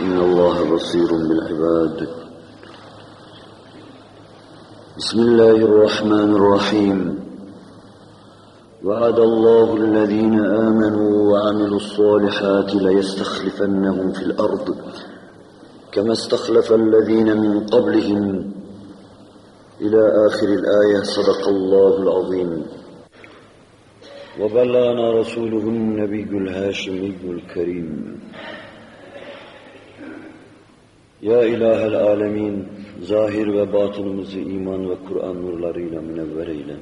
إن الله بصير بالعباد. بسم الله الرحمن الرحيم. وعد الله الذين آمنوا وعملوا الصالحات ليستخلفنهم في الأرض كما استخلف الذين من قبلهم. إلى آخر الآية صدق الله العظيم. وبلغنا رسوله النبي الهاشمي الكريم. Ya ilahel alemin, zahir ve batınımızı iman ve Kur'an nurlarıyla münevver eyle.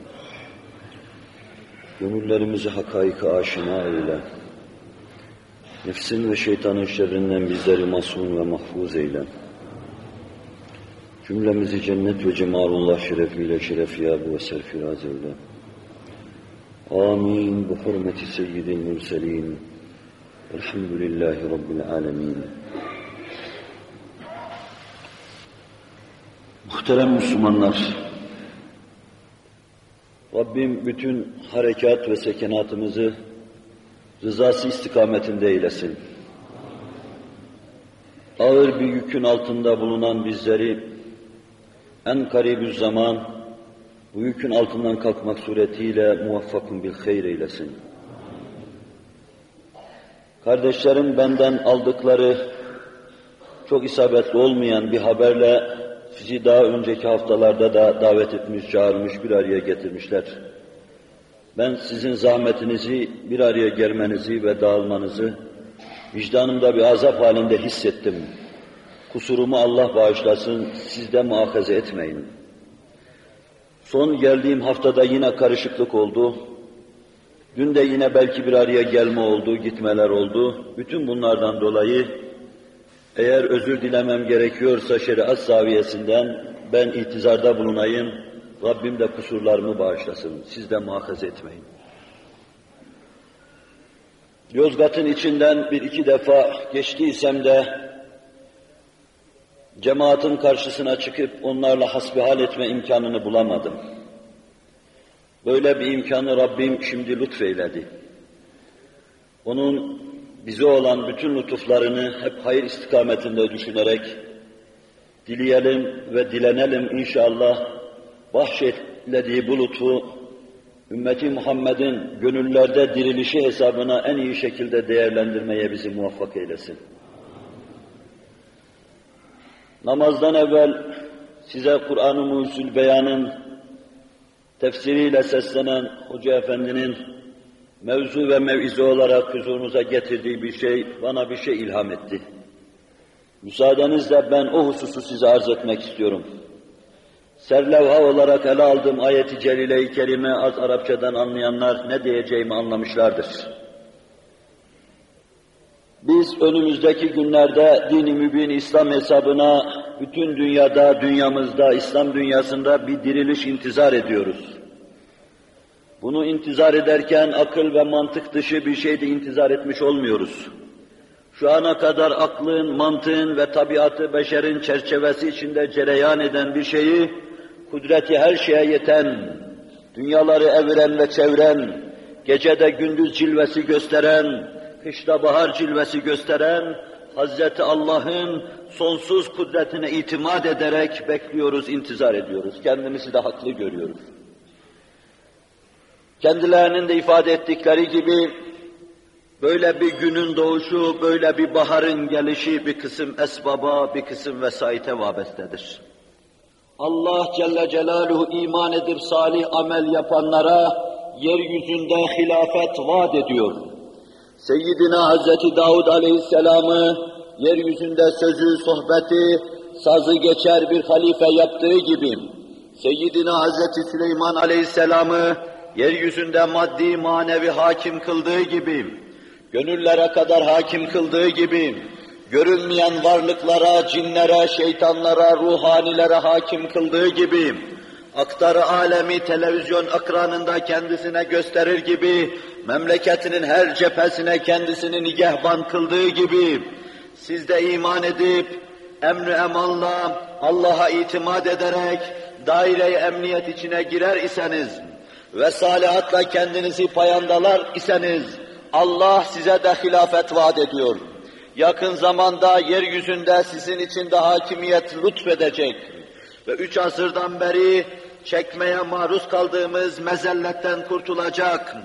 Gönüllerimizi hakaika aşina eyle. Nefsin ve şeytanın şerrinden bizleri masum ve mahfuz eyle. Cümlemizi cennet ve cemalullah şerefiyle şerefiyab ve serfiraz eyle. Amin. Bu hürmeti seyyidil mürselin. Elhamdülillahi Rabbil alemin. Muhterem Müslümanlar, Rabbim bütün harekat ve sekenatımızı rızası istikametinde eylesin. Ağır bir yükün altında bulunan bizleri en karibü zaman bu yükün altından kalkmak suretiyle muvaffakun bil hayr eylesin. Kardeşlerim benden aldıkları çok isabetli olmayan bir haberle sizi daha önceki haftalarda da davet etmiş, çağırmış, bir araya getirmişler. Ben sizin zahmetinizi, bir araya gelmenizi ve dağılmanızı vicdanımda bir azap halinde hissettim. Kusurumu Allah bağışlasın, siz de muhafaza etmeyin. Son geldiğim haftada yine karışıklık oldu. Dün de yine belki bir araya gelme oldu, gitmeler oldu. Bütün bunlardan dolayı eğer özür dilemem gerekiyorsa şeriat zaviyesinden ben itizarda bulunayım. Rabbim de kusurlarımı bağışlasın. Siz de muhakaza etmeyin. Yozgat'ın içinden bir iki defa geçtiysem de cemaatin karşısına çıkıp onlarla hasbihal etme imkanını bulamadım. Böyle bir imkanı Rabbim şimdi lütfeyledi. Onun bize olan bütün lütuflarını hep hayır istikametinde düşünerek dileyelim ve dilenelim inşallah bahşetlediği bu lütfu ümmeti Muhammed'in gönüllerde dirilişi hesabına en iyi şekilde değerlendirmeye bizi muvaffak eylesin. Namazdan evvel size Kur'an-ı Mucizül Beyan'ın tefsiriyle seslenen Hoca Efendi'nin mevzu ve mevize olarak huzurunuza getirdiği bir şey, bana bir şey ilham etti. Müsaadenizle ben o hususu size arz etmek istiyorum. Serlevha olarak ele aldığım ayeti celile-i kerime az Arapçadan anlayanlar ne diyeceğimi anlamışlardır. Biz önümüzdeki günlerde dini mübin İslam hesabına bütün dünyada, dünyamızda, İslam dünyasında bir diriliş intizar ediyoruz. Bunu intizar ederken akıl ve mantık dışı bir şey de intizar etmiş olmuyoruz. Şu ana kadar aklın, mantığın ve tabiatı beşerin çerçevesi içinde cereyan eden bir şeyi, kudreti her şeye yeten, dünyaları eviren ve çeviren, gecede gündüz cilvesi gösteren, kışta bahar cilvesi gösteren, Hazreti Allah'ın sonsuz kudretine itimat ederek bekliyoruz, intizar ediyoruz. Kendimizi de haklı görüyoruz. Kendilerinin de ifade ettikleri gibi Böyle bir günün doğuşu, böyle bir baharın gelişi bir kısım esbaba, bir kısım vesayete vabestedir. Allah Celle Celaluhu iman edip salih amel yapanlara yeryüzünde hilafet vaat ediyor. Seyyidina Hazreti Davud Aleyhisselam'ı yeryüzünde sözü, sohbeti, sazı geçer bir halife yaptığı gibi, Seyyidina Hazreti Süleyman Aleyhisselam'ı yeryüzünde maddi manevi hakim kıldığı gibi, gönüllere kadar hakim kıldığı gibi, görünmeyen varlıklara, cinlere, şeytanlara, ruhanilere hakim kıldığı gibi, aktarı alemi televizyon ekranında kendisine gösterir gibi, memleketinin her cephesine kendisini nigehban kıldığı gibi, siz de iman edip, emri emanla, Allah'a itimat ederek, daire-i emniyet içine girer iseniz ve salihatla kendinizi payandalar iseniz, Allah size de hilafet vaat ediyor. Yakın zamanda yeryüzünde sizin için de hakimiyet lütfedecek. Ve üç asırdan beri çekmeye maruz kaldığımız mezelletten kurtulacak.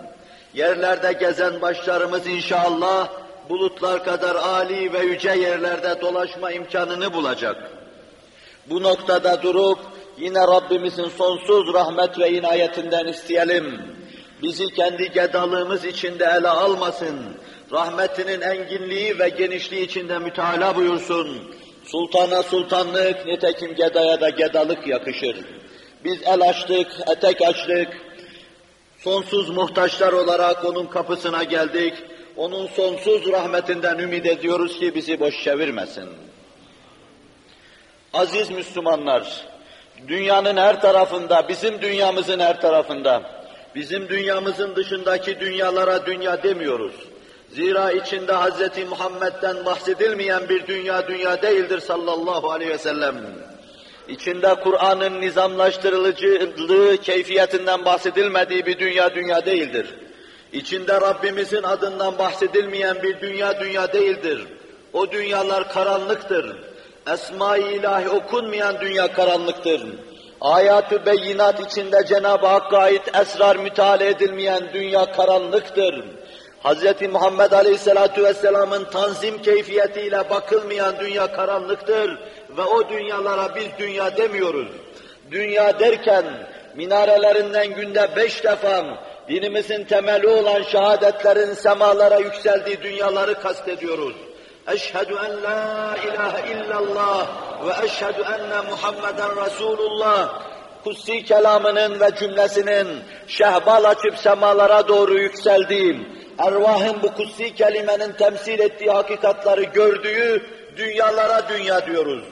Yerlerde gezen başlarımız inşallah bulutlar kadar âli ve yüce yerlerde dolaşma imkanını bulacak. Bu noktada durup yine Rabbimizin sonsuz rahmet ve inayetinden isteyelim. Bizi kendi gedalığımız içinde ele almasın. Rahmetinin enginliği ve genişliği içinde müteala buyursun. Sultana sultanlık, nitekim gedaya da gedalık yakışır. Biz el açtık, etek açtık, sonsuz muhtaçlar olarak onun kapısına geldik. Onun sonsuz rahmetinden ümit ediyoruz ki bizi boş çevirmesin. Aziz Müslümanlar, dünyanın her tarafında, bizim dünyamızın her tarafında, bizim dünyamızın dışındaki dünyalara dünya demiyoruz. Zira içinde Hz. Muhammed'den bahsedilmeyen bir dünya dünya değildir sallallahu aleyhi ve sellem. İçinde Kur'an'ın nizamlaştırılıcılığı keyfiyetinden bahsedilmediği bir dünya dünya değildir. İçinde Rabbimizin adından bahsedilmeyen bir dünya dünya değildir. O dünyalar karanlıktır. Esma-i ilahi okunmayan dünya karanlıktır. Ayat-ı beyinat içinde Cenab-ı Hakk'a ait esrar müteala edilmeyen dünya karanlıktır. Hz. Muhammed Aleyhisselatü Vesselam'ın tanzim keyfiyetiyle bakılmayan dünya karanlıktır ve o dünyalara biz dünya demiyoruz. Dünya derken minarelerinden günde beş defa dinimizin temeli olan şehadetlerin semalara yükseldiği dünyaları kastediyoruz. Eşhedü en la ilahe illallah ve eşhedü enne Muhammeden Resulullah kutsi kelamının ve cümlesinin şehbal açıp semalara doğru yükseldiği, ervahın bu kutsi kelimenin temsil ettiği hakikatları gördüğü dünyalara dünya diyoruz.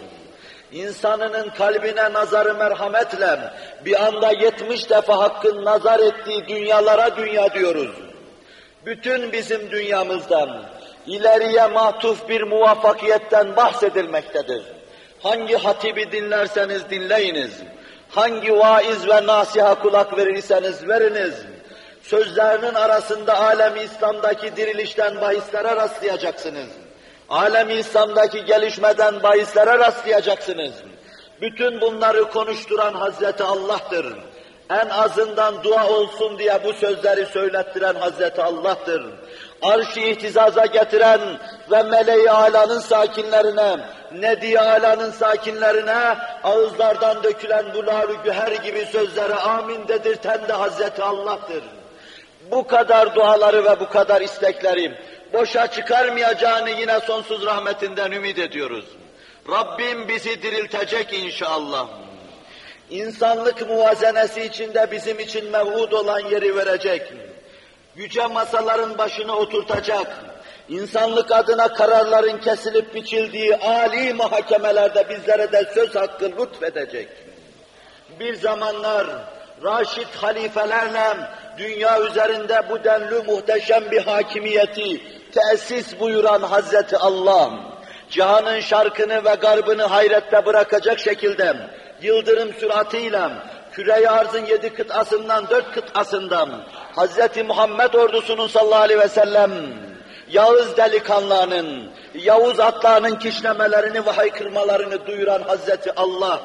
İnsanının kalbine nazarı merhametle bir anda yetmiş defa hakkın nazar ettiği dünyalara dünya diyoruz. Bütün bizim dünyamızdan ileriye matuf bir muvaffakiyetten bahsedilmektedir. Hangi hatibi dinlerseniz dinleyiniz, hangi vaiz ve nasiha kulak verirseniz veriniz, sözlerinin arasında alem İslam'daki dirilişten bahislere rastlayacaksınız. Alem İslam'daki gelişmeden bahislere rastlayacaksınız. Bütün bunları konuşturan Hazreti Allah'tır. En azından dua olsun diye bu sözleri söylettiren Hazreti Allah'tır. Arş-ı ihtizaza getiren ve meleği alanın sakinlerine, nedi alanın sakinlerine ağızlardan dökülen bu nar güher gibi sözleri amin dedirten de Hazreti Allah'tır. Bu kadar duaları ve bu kadar istekleri boşa çıkarmayacağını yine sonsuz rahmetinden ümit ediyoruz. Rabbim bizi diriltecek inşallah. İnsanlık muvazenesi içinde bizim için mevhud olan yeri verecek. Yüce masaların başına oturtacak. İnsanlık adına kararların kesilip biçildiği âli muhakemelerde bizlere de söz hakkı lütfedecek. Bir zamanlar Raşid halifelerle dünya üzerinde bu denli muhteşem bir hakimiyeti tesis buyuran Hazreti Allah, cihanın şarkını ve garbını hayrette bırakacak şekilde yıldırım süratiyle küre arzın yedi kıtasından dört kıtasından Hazreti Muhammed ordusunun sallallahu aleyhi ve sellem Yağız delikanlarının, Yavuz atlarının kişnemelerini ve haykırmalarını duyuran Hazreti Allah,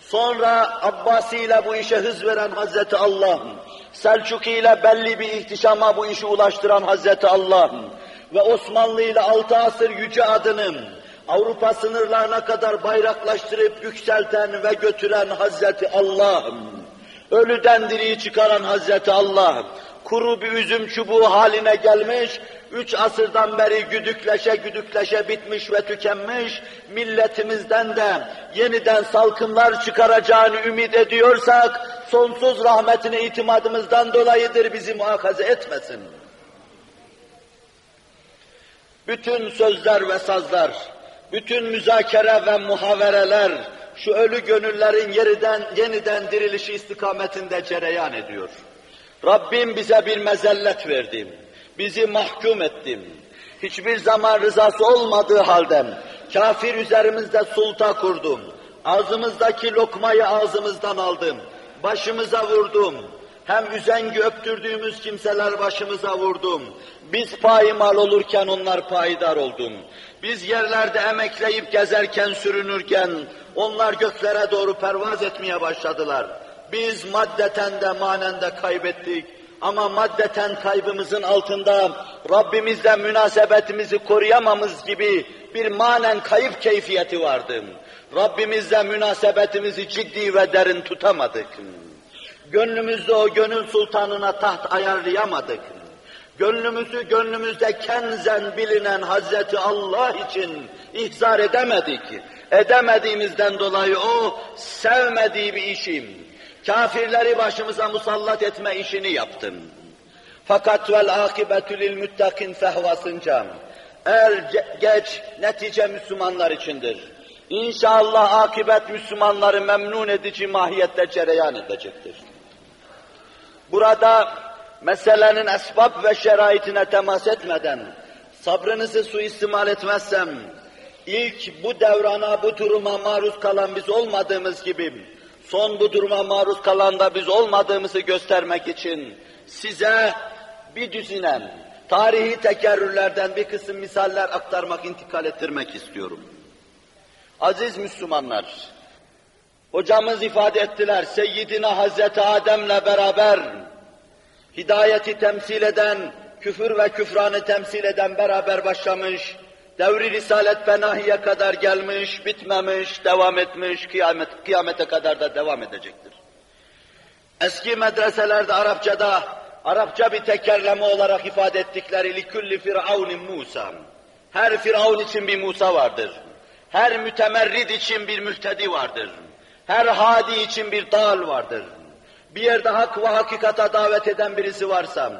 sonra Abbasi ile bu işe hız veren Hazreti Allah, Selçuki ile belli bir ihtişama bu işi ulaştıran Hazreti Allah ve Osmanlı ile altı asır yüce adının Avrupa sınırlarına kadar bayraklaştırıp yükselten ve götüren Hazreti Allah, ölüden diriyi çıkaran Hazreti Allah, kuru bir üzüm çubuğu haline gelmiş, üç asırdan beri güdükleşe güdükleşe bitmiş ve tükenmiş, milletimizden de yeniden salkımlar çıkaracağını ümit ediyorsak, sonsuz rahmetine itimadımızdan dolayıdır bizi muhakaze etmesin. Bütün sözler ve sazlar, bütün müzakere ve muhavereler, şu ölü gönüllerin yeriden, yeniden dirilişi istikametinde cereyan ediyor. Rabbim bize bir mezellet verdim, bizi mahkum ettim. Hiçbir zaman rızası olmadığı halde kafir üzerimizde sulta kurdum. Ağzımızdaki lokmayı ağzımızdan aldım. Başımıza vurdum. Hem üzengi öptürdüğümüz kimseler başımıza vurdum. Biz payimal olurken onlar payidar oldum. Biz yerlerde emekleyip gezerken, sürünürken onlar göklere doğru pervaz etmeye başladılar. Biz maddeten de manen de kaybettik. Ama maddeten kaybımızın altında Rabbimizle münasebetimizi koruyamamız gibi bir manen kayıp keyfiyeti vardı. Rabbimizle münasebetimizi ciddi ve derin tutamadık. Gönlümüzde o gönül sultanına taht ayarlayamadık. Gönlümüzü gönlümüzde kenzen bilinen Hazreti Allah için ihzar edemedik. Edemediğimizden dolayı o sevmediği bir işim, kafirleri başımıza musallat etme işini yaptım. Fakat vel akibetü lil muttakin fehvasınca er geç netice Müslümanlar içindir. İnşallah akibet Müslümanları memnun edici mahiyette cereyan edecektir. Burada meselenin esbab ve şeraitine temas etmeden sabrınızı suistimal etmezsem ilk bu devrana, bu duruma maruz kalan biz olmadığımız gibi son bu duruma maruz kalan da biz olmadığımızı göstermek için size bir düzinem, tarihi tekerrürlerden bir kısım misaller aktarmak, intikal ettirmek istiyorum. Aziz Müslümanlar, hocamız ifade ettiler, Seyyidina Hazreti Adem'le beraber hidayeti temsil eden, küfür ve küfranı temsil eden beraber başlamış, devri risalet benahiye kadar gelmiş, bitmemiş, devam etmiş, kıyamet, kıyamete kadar da devam edecektir. Eski medreselerde Arapçada, Arapça bir tekerleme olarak ifade ettikleri likulli firavun Musa. Her firavun için bir Musa vardır. Her mütemerrid için bir mühtedi vardır. Her hadi için bir dal vardır. Bir yerde hak ve hakikata davet eden birisi varsa,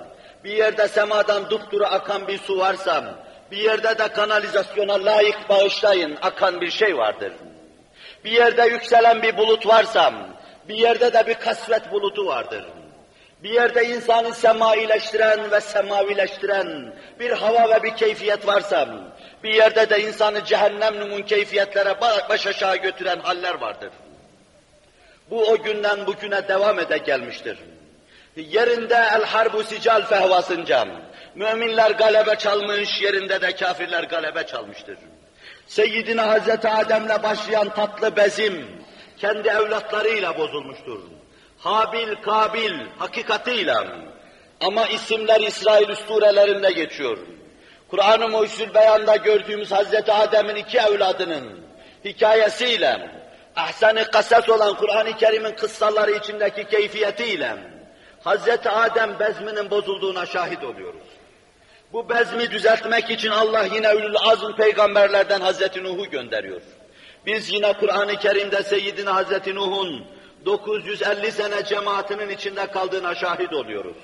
bir yerde semadan dupduru akan bir su varsa, bir yerde de kanalizasyona layık bağışlayın akan bir şey vardır. Bir yerde yükselen bir bulut varsa, bir yerde de bir kasvet bulutu vardır. Bir yerde insanı semaileştiren ve semavileştiren bir hava ve bir keyfiyet varsa, bir yerde de insanı cehennem numun keyfiyetlere baş aşağı götüren haller vardır. Bu o günden bugüne devam ede gelmiştir. Yerinde el harbu sical fehvasınca müminler galebe çalmış, yerinde de kafirler galebe çalmıştır. Seyyidina Hazreti Adem'le başlayan tatlı bezim kendi evlatlarıyla bozulmuştur. Habil, Kabil hakikatiyle ama isimler İsrail üsturelerinde geçiyor. Kur'an-ı Mucizül Beyan'da gördüğümüz Hazreti Adem'in iki evladının hikayesiyle, ahsen-i kasas olan Kur'an-ı Kerim'in kıssaları içindeki keyfiyetiyle Hazreti Adem bezminin bozulduğuna şahit oluyoruz. Bu bezmi düzeltmek için Allah yine ülül azm peygamberlerden Hazreti Nuh'u gönderiyor. Biz yine Kur'an-ı Kerim'de Seyyidina Hazreti Nuh'un 950 sene cemaatinin içinde kaldığına şahit oluyoruz.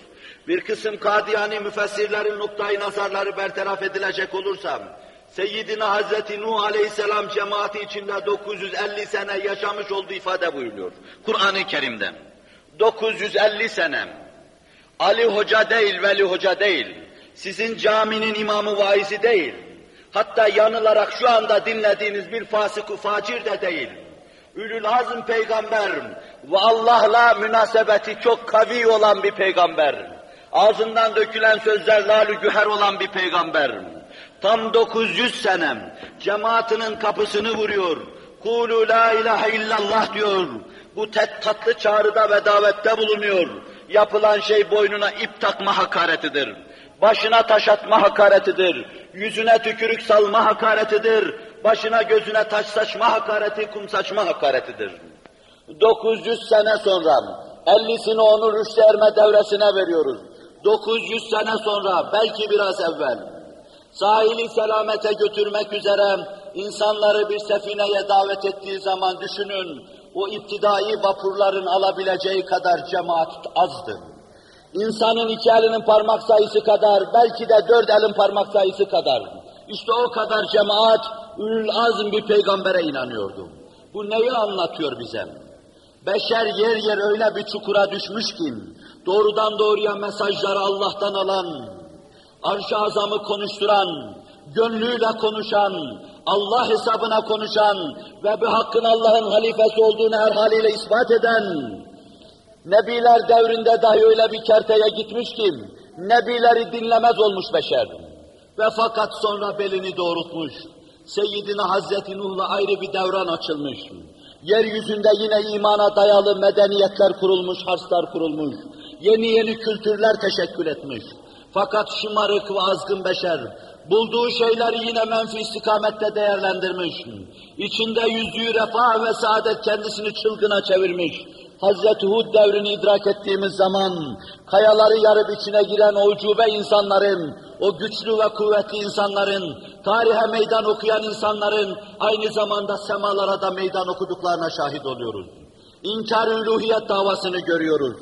Bir kısım Kadiyani müfessirlerin noktayı nazarları bertaraf edilecek olursam, Seyyidina Hazreti Nuh Aleyhisselam cemaati içinde 950 sene yaşamış olduğu ifade buyuruyor. Kur'an-ı Kerim'den. 950 sene. Ali Hoca değil, Veli Hoca değil. Sizin caminin imamı vaizi değil. Hatta yanılarak şu anda dinlediğiniz bir fasık facir de değil. Ülül Azm peygamber ve Allah'la münasebeti çok kavi olan bir peygamber. Ağzından dökülen sözler lalü güher olan bir peygamber. Tam 900 sene cemaatinin kapısını vuruyor. Kulu la ilahe illallah diyor. Bu tet tatlı çağrıda ve davette bulunuyor. Yapılan şey boynuna ip takma hakaretidir. Başına taş atma hakaretidir. Yüzüne tükürük salma hakaretidir. Başına gözüne taş saçma hakareti, kum saçma hakaretidir. 900 sene sonra 50'sini onu rüştü erme devresine veriyoruz. 900 sene sonra belki biraz evvel sahili selamete götürmek üzere insanları bir sefineye davet ettiği zaman düşünün o iptidai vapurların alabileceği kadar cemaat azdı. İnsanın iki elinin parmak sayısı kadar, belki de dört elin parmak sayısı kadar. İşte o kadar cemaat ül azm bir peygambere inanıyordu. Bu neyi anlatıyor bize? Beşer yer yer öyle bir çukura düşmüş ki, doğrudan doğruya mesajları Allah'tan alan, arş-ı azamı konuşturan, gönlüyle konuşan, Allah hesabına konuşan ve bu hakkın Allah'ın halifesi olduğunu her haliyle ispat eden, Nebiler devrinde dahi öyle bir kerteye gitmiş ki, Nebileri dinlemez olmuş beşer. Ve fakat sonra belini doğrultmuş. Seyyidina Hazreti Nuh'la ayrı bir devran açılmış. Yeryüzünde yine imana dayalı medeniyetler kurulmuş, harslar kurulmuş. Yeni yeni kültürler teşekkül etmiş. Fakat şımarık ve azgın beşer, bulduğu şeyleri yine menfi istikamette değerlendirmiş. İçinde yüzdüğü refah ve saadet kendisini çılgına çevirmiş. Hazreti Hud devrini idrak ettiğimiz zaman, kayaları yarıp içine giren o ucube insanların, o güçlü ve kuvvetli insanların, tarihe meydan okuyan insanların, aynı zamanda semalara da meydan okuduklarına şahit oluyoruz. İnkar-ı davasını görüyoruz.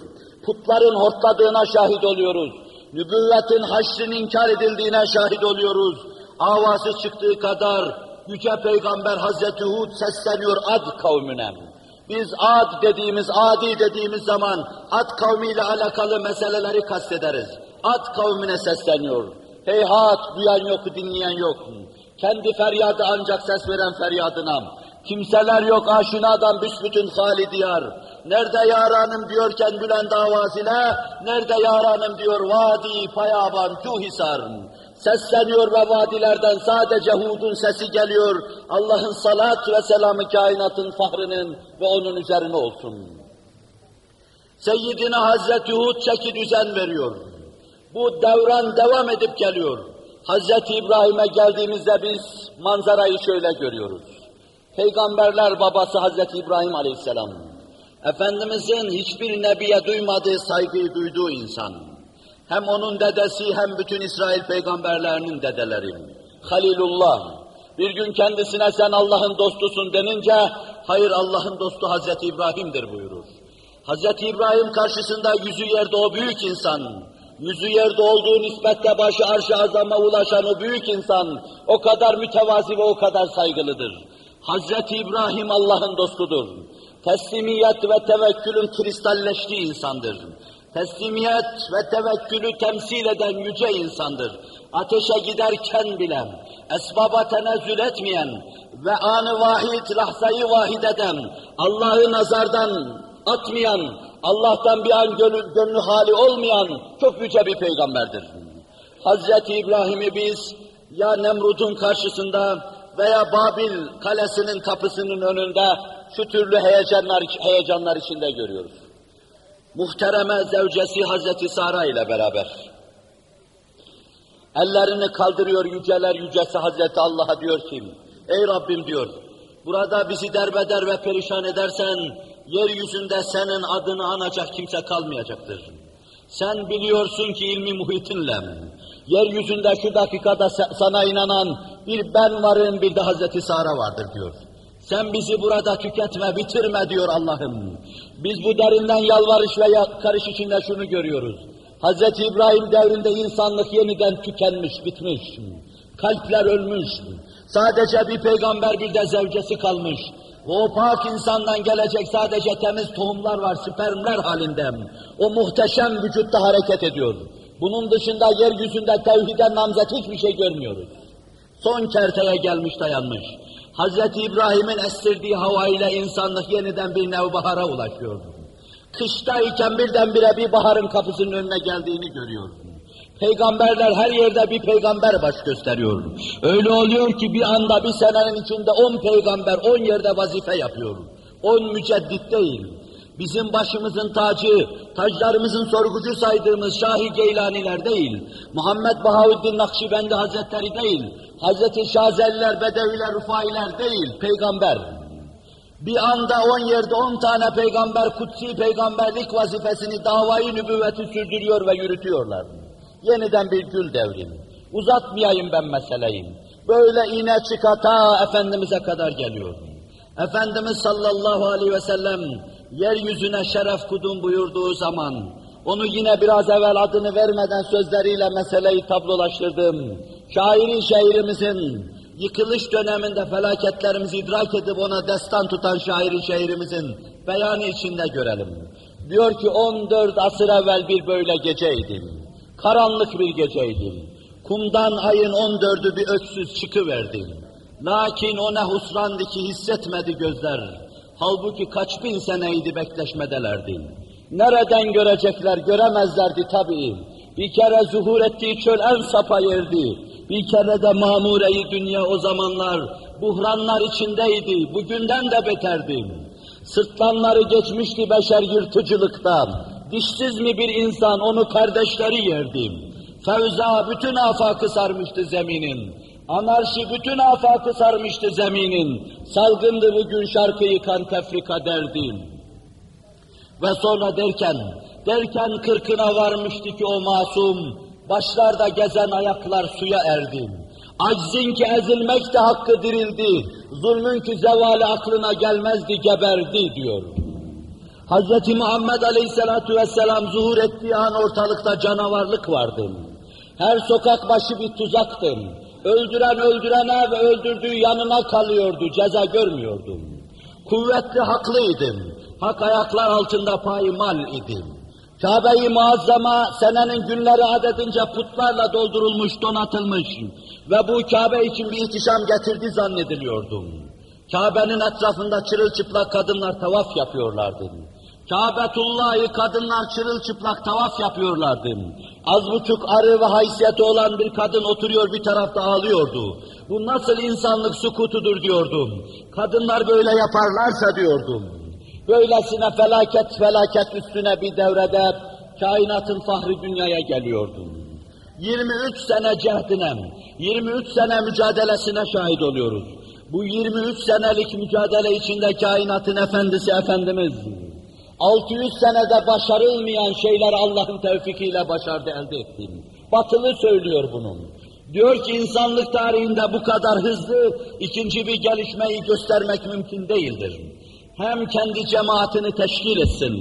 Putların hortladığına şahit oluyoruz. Nübüvvetin haşrin inkar edildiğine şahit oluyoruz. Avası çıktığı kadar Yüce Peygamber Hazreti Hud sesleniyor Ad kavmine. Biz Ad dediğimiz, Adi dediğimiz zaman Ad kavmiyle alakalı meseleleri kastederiz. Ad kavmine sesleniyor. Heyhat duyan yok, dinleyen yok. Kendi feryadı ancak ses veren feryadına. Kimseler yok aşinadan büsbütün hali diyar. Nerede yaranım diyorken Bülent Avaz ile, nerede yaranım diyor vadi, payaban, cuhisar. Sesleniyor ve vadilerden sadece Hud'un sesi geliyor. Allah'ın salat ve selamı kainatın fahrının ve onun üzerine olsun. Seyyidina Hazreti Hud çeki düzen veriyor. Bu devran devam edip geliyor. Hazreti İbrahim'e geldiğimizde biz manzarayı şöyle görüyoruz. Peygamberler babası Hazreti İbrahim Aleyhisselam. Efendimizin hiçbir nebiye duymadığı saygıyı duyduğu insan. Hem onun dedesi hem bütün İsrail peygamberlerinin dedeleri. Halilullah. Bir gün kendisine sen Allah'ın dostusun denince, hayır Allah'ın dostu Hazreti İbrahim'dir buyurur. Hazreti İbrahim karşısında yüzü yerde o büyük insan, yüzü yerde olduğu nispetle başı arş-ı azama ulaşan o büyük insan, o kadar mütevazi ve o kadar saygılıdır. Hazreti İbrahim Allah'ın dostudur. Teslimiyet ve tevekkülün kristalleştiği insandır. Teslimiyet ve tevekkülü temsil eden yüce insandır. Ateşe giderken bile esbaba tenezzül etmeyen ve anı vahid, lahzayı vahid eden, Allah'ı nazardan atmayan, Allah'tan bir an gönlü, gönlü hali olmayan çok yüce bir peygamberdir. Hazreti İbrahim'i biz ya Nemrud'un karşısında veya Babil kalesinin kapısının önünde şu türlü heyecanlar, heyecanlar içinde görüyoruz. Muhtereme zevcesi Hazreti Sara ile beraber. Ellerini kaldırıyor yüceler yücesi Hazreti Allah'a diyor ki, Ey Rabbim diyor, burada bizi derbeder ve perişan edersen, yeryüzünde senin adını anacak kimse kalmayacaktır. Sen biliyorsun ki ilmi muhitinle, yeryüzünde şu dakikada sana inanan bir ben varım bir de Hazreti Sara vardır diyor. Sen bizi burada tüketme, bitirme diyor Allah'ım. Biz bu derinden yalvarış ve karış içinde şunu görüyoruz. Hz. İbrahim devrinde insanlık yeniden tükenmiş, bitmiş. Kalpler ölmüş. Sadece bir peygamber bir de zevcesi kalmış. O pak insandan gelecek sadece temiz tohumlar var, spermler halinde. O muhteşem vücutta hareket ediyor. Bunun dışında yeryüzünde tevhide namzet hiçbir şey görmüyoruz. Son kerteye gelmiş dayanmış. Hz. İbrahim'in estirdiği havayla insanlık yeniden bir nevbahara ulaşıyor. Kıştayken birdenbire bir baharın kapısının önüne geldiğini görüyor. Peygamberler her yerde bir peygamber baş gösteriyor. Öyle oluyor ki bir anda bir senenin içinde on peygamber on yerde vazife yapıyor. On müceddit değil. Bizim başımızın tacı, taclarımızın sorgucu saydığımız Şahi Geylaniler değil, Muhammed Bahaüddin Nakşibendi Hazretleri değil, Hazreti Şazeliler, Bedeviler, Rufailer değil, peygamber. Bir anda on yerde on tane peygamber kutsi peygamberlik vazifesini davayı nübüvveti sürdürüyor ve yürütüyorlar. Yeniden bir gül devrim. Uzatmayayım ben meseleyi. Böyle iğne çıkata Efendimiz'e kadar geliyor. Efendimiz sallallahu aleyhi ve sellem yeryüzüne şeref kudum buyurduğu zaman onu yine biraz evvel adını vermeden sözleriyle meseleyi tablolaştırdım. Şairi şehrimizin yıkılış döneminde felaketlerimizi idrak edip ona destan tutan şairi şehrimizin beyanı içinde görelim. Diyor ki 14 asır evvel bir böyle geceydim. Karanlık bir geceydim. Kumdan ayın 14'ü bir öksüz çıkıverdim. Lakin o ne husrandı ki hissetmedi gözler. Halbuki kaç bin seneydi bekleşmedelerdi. Nereden görecekler, göremezlerdi tabii. Bir kere zuhur ettiği çöl en sapa yerdi. Bir kere de mamureyi dünya o zamanlar buhranlar içindeydi. Bugünden de beterdi. Sırtlanları geçmişti beşer yırtıcılıkta. Dişsiz mi bir insan onu kardeşleri yerdi. Fevza bütün afakı sarmıştı zeminin. Anarşi bütün afakı sarmıştı zeminin. Salgındı bugün şarkı yıkan tefrika derdim. Ve sonra derken, derken kırkına varmıştı ki o masum, başlarda gezen ayaklar suya erdi. Aczin ki ezilmek de hakkı dirildi, zulmün ki zevali aklına gelmezdi geberdi diyor. Hz. Muhammed Aleyhisselatü Vesselam zuhur ettiği an ortalıkta canavarlık vardı. Her sokak başı bir tuzaktı. Öldüren öldürene ve öldürdüğü yanına kalıyordu, ceza görmüyordu. Kuvvetli haklıydım. Hak ayaklar altında payimal idim. Kabe-i Muazzama senenin günleri adedince putlarla doldurulmuş, donatılmış ve bu Kabe için bir ihtişam getirdi zannediliyordu. Kabe'nin etrafında çırılçıplak kadınlar tavaf yapıyorlardı. Kabetullah'ı kadınlar çırılçıplak tavaf yapıyorlardı. Az buçuk arı ve haysiyeti olan bir kadın oturuyor bir tarafta ağlıyordu. Bu nasıl insanlık sukutudur diyordum. Kadınlar böyle yaparlarsa diyordum. Böylesine felaket felaket üstüne bir devrede kainatın fahri dünyaya geliyordum. 23 sene cehdine, 23 sene mücadelesine şahit oluyoruz. Bu 23 senelik mücadele içinde kainatın efendisi Efendimiz, 600 senede başarılmayan şeyler Allah'ın tevfikiyle başardı, elde ettim. Batılı söylüyor bunu. Diyor ki insanlık tarihinde bu kadar hızlı ikinci bir gelişmeyi göstermek mümkün değildir. Hem kendi cemaatini teşkil etsin,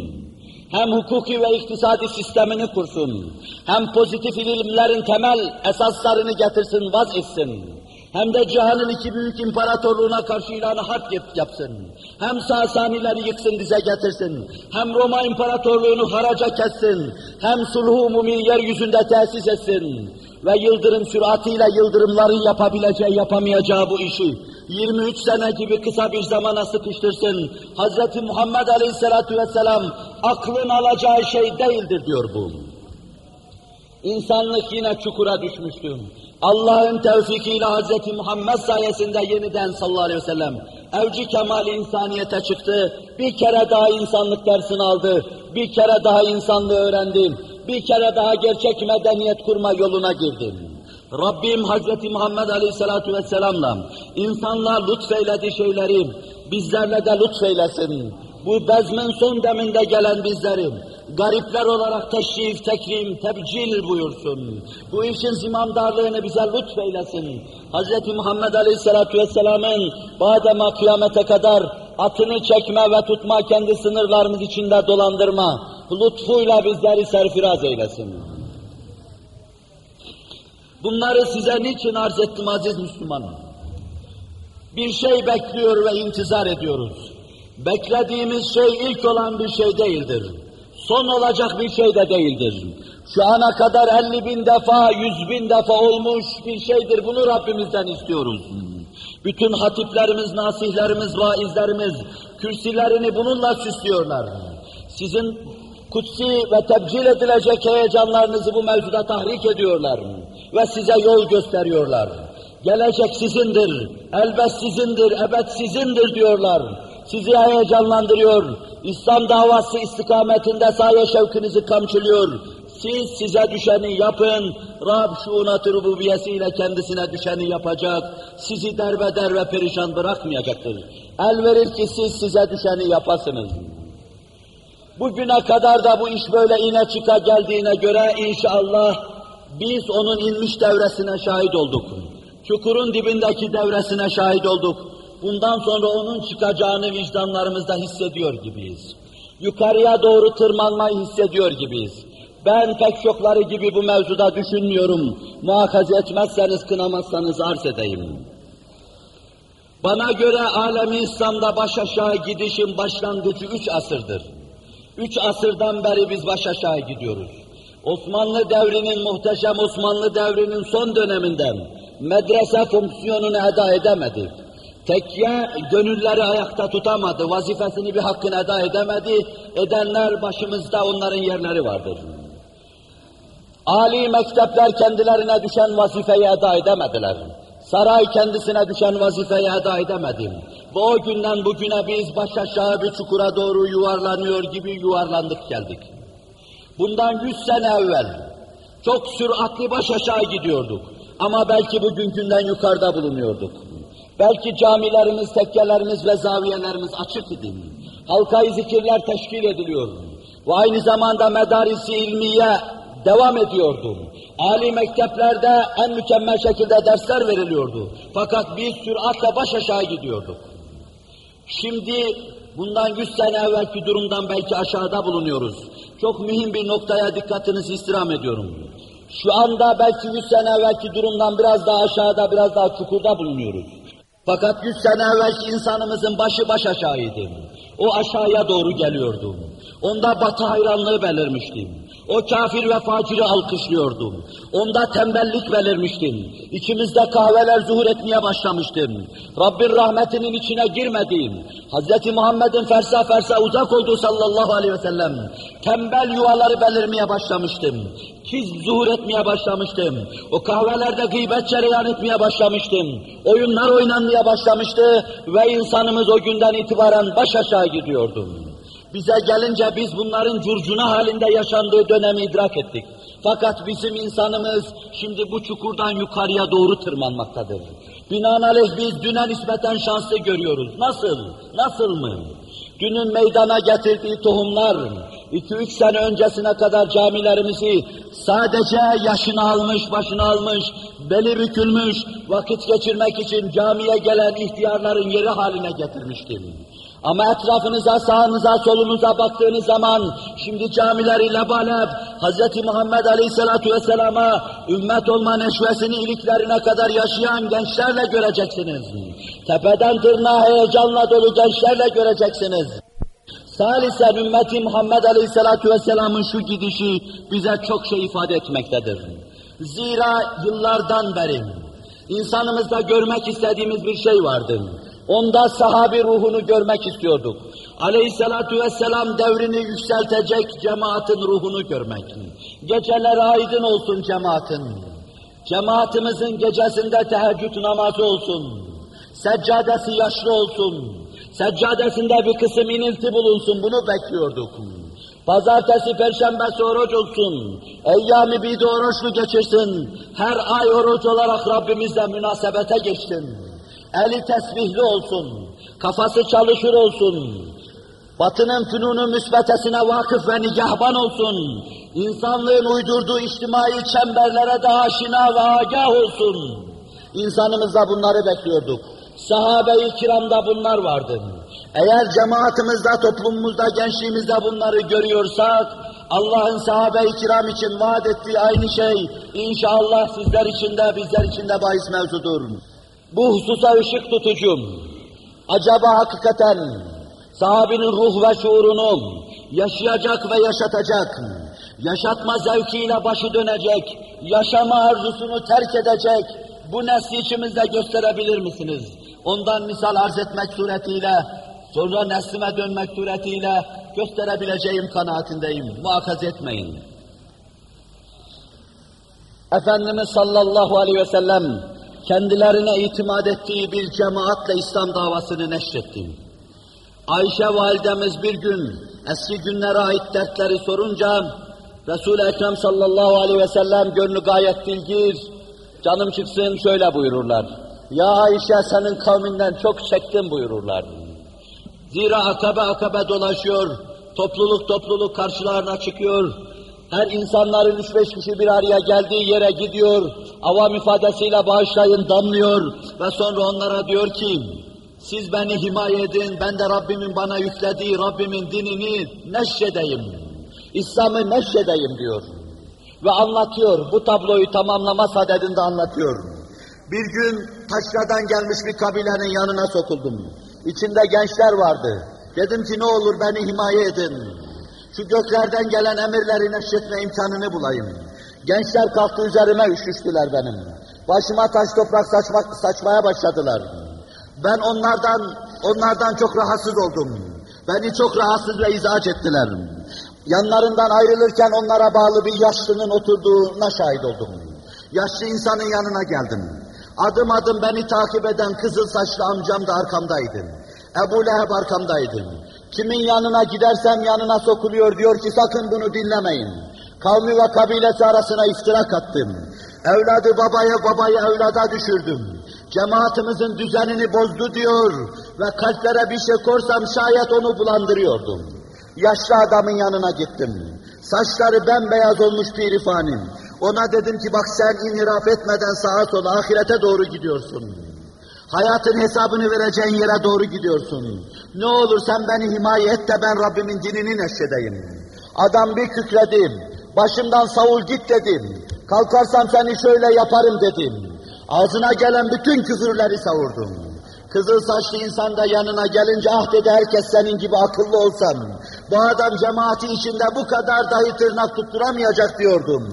hem hukuki ve iktisadi sistemini kursun, hem pozitif ilimlerin temel esaslarını getirsin, vaz etsin hem de cihanın iki büyük imparatorluğuna karşı ilanı harp yapsın. Hem Sasanileri yıksın, dize getirsin. Hem Roma İmparatorluğunu haraca kessin. Hem sulhu umumi yeryüzünde tesis etsin. Ve yıldırım süratiyle yıldırımların yapabileceği, yapamayacağı bu işi 23 sene gibi kısa bir zamana sıkıştırsın. Hz. Muhammed Aleyhisselatü Vesselam aklın alacağı şey değildir diyor bu. İnsanlık yine çukura düşmüştür. Allah'ın tevfikiyle Hz. Muhammed sayesinde yeniden sallallahu aleyhi ve sellem evci kemal insaniyete çıktı. Bir kere daha insanlık dersini aldı. Bir kere daha insanlığı öğrendi. Bir kere daha gerçek medeniyet kurma yoluna girdi. Rabbim Hz. Muhammed Aleyhisselatü Vesselam'la insanlar lütfeylediği şeyleri bizlerle de lütfeylesin. Bu bezmin son deminde gelen bizlerim garipler olarak teşrif, tekrim, tebcil buyursun. Bu işin zimamdarlığını bize lütfeylesin. Hz. Muhammed Aleyhisselatü Vesselam'ın badema kıyamete kadar atını çekme ve tutma kendi sınırlarımız içinde dolandırma lütfuyla bizleri serfiraz eylesin. Bunları size niçin arz ettim aziz Müslümanım? Bir şey bekliyor ve intizar ediyoruz. Beklediğimiz şey ilk olan bir şey değildir son olacak bir şey de değildir. Şu ana kadar 50 bin defa, 100 bin defa olmuş bir şeydir. Bunu Rabbimizden istiyoruz. Bütün hatiplerimiz, nasihlerimiz, vaizlerimiz kürsilerini bununla süslüyorlar. Sizin kutsi ve tebcil edilecek heyecanlarınızı bu mevzuda tahrik ediyorlar. Ve size yol gösteriyorlar. Gelecek sizindir, elbet sizindir, ebed sizindir diyorlar. Sizi heyecanlandırıyor, İslam davası istikametinde saye şevkinizi kamçılıyor. Siz size düşeni yapın, Rab şuunat rububiyesiyle kendisine düşeni yapacak, sizi derbeder ve perişan bırakmayacaktır. El verir ki siz size düşeni yapasınız. Bugüne kadar da bu iş böyle ine çıka geldiğine göre inşallah biz onun inmiş devresine şahit olduk. Çukurun dibindeki devresine şahit olduk. Bundan sonra onun çıkacağını vicdanlarımızda hissediyor gibiyiz. Yukarıya doğru tırmanmayı hissediyor gibiyiz. Ben pek çokları gibi bu mevzuda düşünmüyorum. Muhakaze etmezseniz, kınamazsanız arz edeyim. Bana göre alemi İslam'da baş aşağı gidişin başlangıcı üç asırdır. Üç asırdan beri biz baş aşağı gidiyoruz. Osmanlı devrinin, muhteşem Osmanlı devrinin son döneminden medrese fonksiyonunu eda edemedi. Tekke gönülleri ayakta tutamadı, vazifesini bir hakkın eda edemedi. Edenler başımızda onların yerleri vardır. Ali mektepler kendilerine düşen vazifeyi eda edemediler. Saray kendisine düşen vazifeyi eda edemedi. Ve o günden bugüne biz baş aşağı bir çukura doğru yuvarlanıyor gibi yuvarlandık geldik. Bundan yüz sene evvel çok süratli baş aşağı gidiyorduk. Ama belki bugünkünden yukarıda bulunuyorduk. Belki camilerimiz, tekkelerimiz ve zaviyelerimiz açık idi. Halkayı zikirler teşkil ediliyor. Ve aynı zamanda medarisi ilmiye devam ediyordu. Ali mekteplerde en mükemmel şekilde dersler veriliyordu. Fakat biz süratle baş aşağı gidiyorduk. Şimdi bundan yüz sene evvelki durumdan belki aşağıda bulunuyoruz. Çok mühim bir noktaya dikkatinizi istirham ediyorum. Şu anda belki yüz sene evvelki durumdan biraz daha aşağıda, biraz daha çukurda bulunuyoruz. Fakat yüz sene evvelki insanımızın başı baş aşağıydı. O aşağıya doğru geliyordu. Onda batı hayranlığı belirmişti. O kafir ve faciri alkışlıyordu. Onda tembellik belirmiştim. İçimizde kahveler zuhur etmeye başlamıştım. Rabbin rahmetinin içine girmedim. Hz. Muhammed'in fersa fersa uzak olduğu sallallahu aleyhi ve sellem. Tembel yuvaları belirmeye başlamıştım. Kiz zuhur etmeye başlamıştım. O kahvelerde gıybet cereyan etmeye başlamıştım. Oyunlar oynanmaya başlamıştı ve insanımız o günden itibaren baş aşağı gidiyordu. Bize gelince biz bunların curcuna halinde yaşandığı dönemi idrak ettik. Fakat bizim insanımız şimdi bu çukurdan yukarıya doğru tırmanmaktadır. Binaenaleyh biz düne nispeten şanslı görüyoruz. Nasıl? Nasıl mı? Dünün meydana getirdiği tohumlar, iki üç sene öncesine kadar camilerimizi sadece yaşını almış, başını almış, beli bükülmüş, vakit geçirmek için camiye gelen ihtiyarların yeri haline getirmiştim. Ama etrafınıza, sağınıza, solunuza baktığınız zaman şimdi camileri lebalep Hz. Muhammed Aleyhisselatü Vesselam'a ümmet olma neşvesini iliklerine kadar yaşayan gençlerle göreceksiniz. Tepeden tırnağa heyecanla dolu gençlerle göreceksiniz. Salisen ümmeti Muhammed Aleyhisselatü Vesselam'ın şu gidişi bize çok şey ifade etmektedir. Zira yıllardan beri insanımızda görmek istediğimiz bir şey vardı. Onda sahabi ruhunu görmek istiyorduk. Aleyhissalatu vesselam devrini yükseltecek cemaatin ruhunu görmek. Geceler aydın olsun cemaatin. Cemaatimizin gecesinde teheccüd namazı olsun. Seccadesi yaşlı olsun. Seccadesinde bir kısım inilti bulunsun. Bunu bekliyorduk. Pazartesi, perşembesi oruç olsun. Eyyami bir de oruçlu geçirsin. Her ay oruç olarak Rabbimizle münasebete geçsin. Eli tesbihli olsun. Kafası çalışır olsun. Batının fünunu müsbetesine vakıf ve nigahban olsun. İnsanlığın uydurduğu içtimai çemberlere de aşina ve agah olsun. İnsanımızda bunları bekliyorduk. Sahabe-i kiramda bunlar vardı. Eğer cemaatimizde, toplumumuzda, gençliğimizde bunları görüyorsak, Allah'ın sahabe-i kiram için vaat ettiği aynı şey, inşallah sizler için de, bizler için de bahis mevzudur. Bu hususa ışık tutucum. Acaba hakikaten sahabinin ruh ve şuurunu yaşayacak ve yaşatacak, yaşatma zevkiyle başı dönecek, yaşama arzusunu terk edecek, bu nesli içimizde gösterebilir misiniz? Ondan misal arz etmek suretiyle, sonra neslime dönmek suretiyle gösterebileceğim kanaatindeyim. Muhakaz etmeyin. Efendimiz sallallahu aleyhi ve sellem kendilerine itimat ettiği bir cemaatle İslam davasını neşretti. Ayşe validemiz bir gün eski günlere ait dertleri sorunca Resul-i Ekrem sallallahu aleyhi ve sellem gönlü gayet bilgir, canım çıksın şöyle buyururlar. Ya Ayşe senin kavminden çok çektim buyururlar. Zira akabe akabe dolaşıyor, topluluk topluluk karşılarına çıkıyor, her insanların üç beş kişi bir araya geldiği yere gidiyor, avam ifadesiyle bağışlayın damlıyor ve sonra onlara diyor ki, siz beni himaye edin, ben de Rabbimin bana yüklediği Rabbimin dinini neşredeyim. İslam'ı neşredeyim diyor. Ve anlatıyor, bu tabloyu tamamlama sadedinde anlatıyor. Bir gün taşradan gelmiş bir kabilenin yanına sokuldum. İçinde gençler vardı. Dedim ki ne olur beni himaye edin. Şu göklerden gelen emirleri neşretme imkanını bulayım. Gençler kalktı üzerime üşüştüler benim. Başıma taş toprak saçmak, saçmaya başladılar. Ben onlardan, onlardan çok rahatsız oldum. Beni çok rahatsız ve izaç ettiler. Yanlarından ayrılırken onlara bağlı bir yaşlının oturduğuna şahit oldum. Yaşlı insanın yanına geldim. Adım adım beni takip eden kızıl saçlı amcam da arkamdaydı. Ebu Leheb arkamdaydı. Kimin yanına gidersem yanına sokuluyor diyor ki sakın bunu dinlemeyin. Kavmi ve kabilesi arasına iftira kattım. Evladı babaya, babayı evlada düşürdüm. Cemaatimizin düzenini bozdu diyor ve kalplere bir şey korsam şayet onu bulandırıyordum. Yaşlı adamın yanına gittim. Saçları bembeyaz olmuş bir ifanim. Ona dedim ki bak sen inhiraf etmeden sağa sola ahirete doğru gidiyorsun. Hayatın hesabını vereceğin yere doğru gidiyorsun. Ne olur sen beni himaye et de ben Rabbimin dinini neşredeyim. Adam bir kükredim. Başımdan savul git dedim. Kalkarsam seni şöyle yaparım dedim. Ağzına gelen bütün küfürleri savurdum. Kızıl saçlı insan da yanına gelince ah dedi herkes senin gibi akıllı olsam. Bu adam cemaati içinde bu kadar dahi tırnak tutturamayacak diyordum.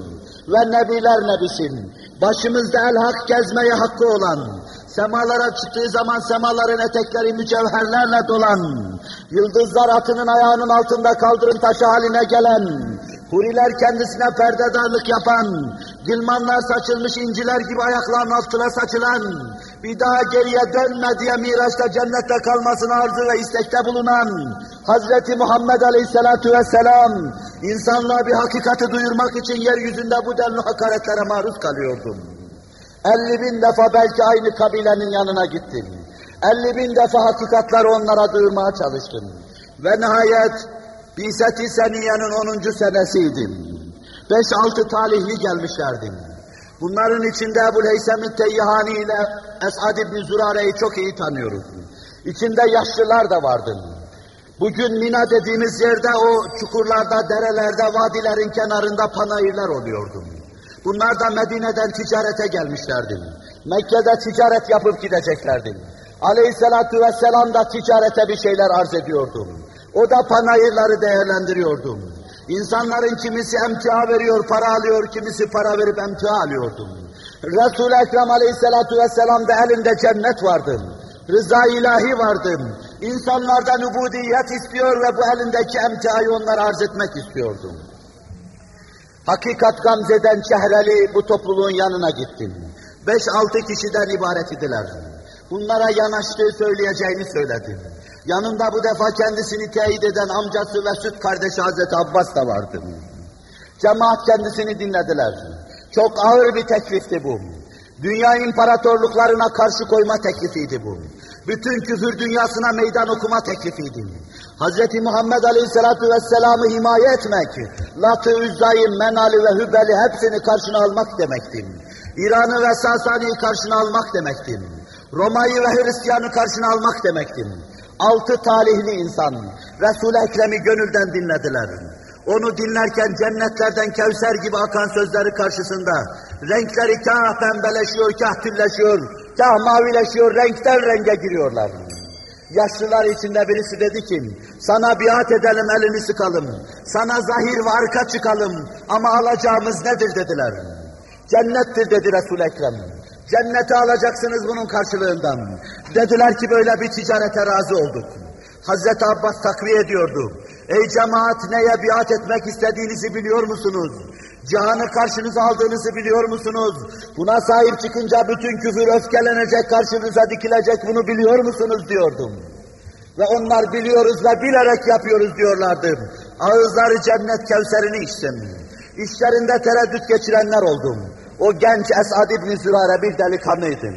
Ve nebiler nebisin. Başımızda el hak gezmeye hakkı olan, semalara çıktığı zaman semaların etekleri mücevherlerle dolan, yıldızlar atının ayağının altında kaldırım taşı haline gelen, huriler kendisine perdedarlık yapan, gılmanlar saçılmış inciler gibi ayaklarının altına saçılan, bir daha geriye dönme diye Miraç'ta cennette kalmasını arzu ve istekte bulunan, Hazreti Muhammed Aleyhisselatü Vesselam, insanlığa bir hakikati duyurmak için yeryüzünde bu denli hakaretlere maruz kalıyordum. 50 bin defa belki aynı kabilenin yanına gittim. 50 bin defa hakikatları onlara duyurmaya çalıştım. Ve nihayet Biseti Seniye'nin 10. senesiydim. 5-6 talihli gelmişlerdi. Bunların içinde Ebu Heysem-i Teyyihani ile Esad İbni Zürare'yi çok iyi tanıyoruz. İçinde yaşlılar da vardı. Bugün Mina dediğimiz yerde o çukurlarda, derelerde, vadilerin kenarında panayırlar oluyordu. Bunlar da Medine'den ticarete gelmişlerdi. Mekke'de ticaret yapıp gideceklerdi. Aleyhissalatu vesselam da ticarete bir şeyler arz ediyordu. O da panayırları değerlendiriyordu. İnsanların kimisi emtia veriyor, para alıyor, kimisi para verip emtia alıyordu. Resul-i Ekrem aleyhissalatu vesselam da elinde cennet vardı. Rıza ilahi vardı. İnsanlardan ubudiyet istiyor ve bu elindeki emtiayı onlara arz etmek istiyordu. Hakikat gamzeden çehreli bu topluluğun yanına gittim. Beş altı kişiden ibaret idiler. Bunlara yanaştığı söyleyeceğini söyledim. Yanında bu defa kendisini teyit eden amcası ve süt kardeşi Hazreti Abbas da vardı. Cemaat kendisini dinlediler. Çok ağır bir teklifti bu. Dünya imparatorluklarına karşı koyma teklifiydi bu. Bütün küfür dünyasına meydan okuma teklifiydi. Hz. Muhammed Aleyhisselatü Vesselam'ı himaye etmek, Lat-ı Üzza'yı, Menal'i ve Hübel'i hepsini karşına almak demektir. İran'ı ve Sasani'yi karşına almak demektir. Roma'yı ve Hristiyan'ı karşına almak demektir. Altı talihli insan Resul-i Ekrem'i gönülden dinlediler. Onu dinlerken cennetlerden Kevser gibi akan sözleri karşısında renkleri kah pembeleşiyor, kah tülleşiyor, kah mavileşiyor, renkten renge giriyorlar. Yaşlılar içinde birisi dedi ki, sana biat edelim elini sıkalım, sana zahir ve arka çıkalım ama alacağımız nedir dediler. Cennettir dedi Resul-i Ekrem. Cenneti alacaksınız bunun karşılığından. Dediler ki böyle bir ticarete razı olduk. Hazreti Abbas takviye ediyordu. Ey cemaat neye biat etmek istediğinizi biliyor musunuz? Cihanı karşınıza aldığınızı biliyor musunuz? Buna sahip çıkınca bütün küfür öfkelenecek, karşınıza dikilecek bunu biliyor musunuz diyordum. Ve onlar biliyoruz ve bilerek yapıyoruz diyorlardı. Ağızları cennet kevserini içsin. İşlerinde tereddüt geçirenler oldum. O genç Esad İbni Zürare bir delikanlıydım.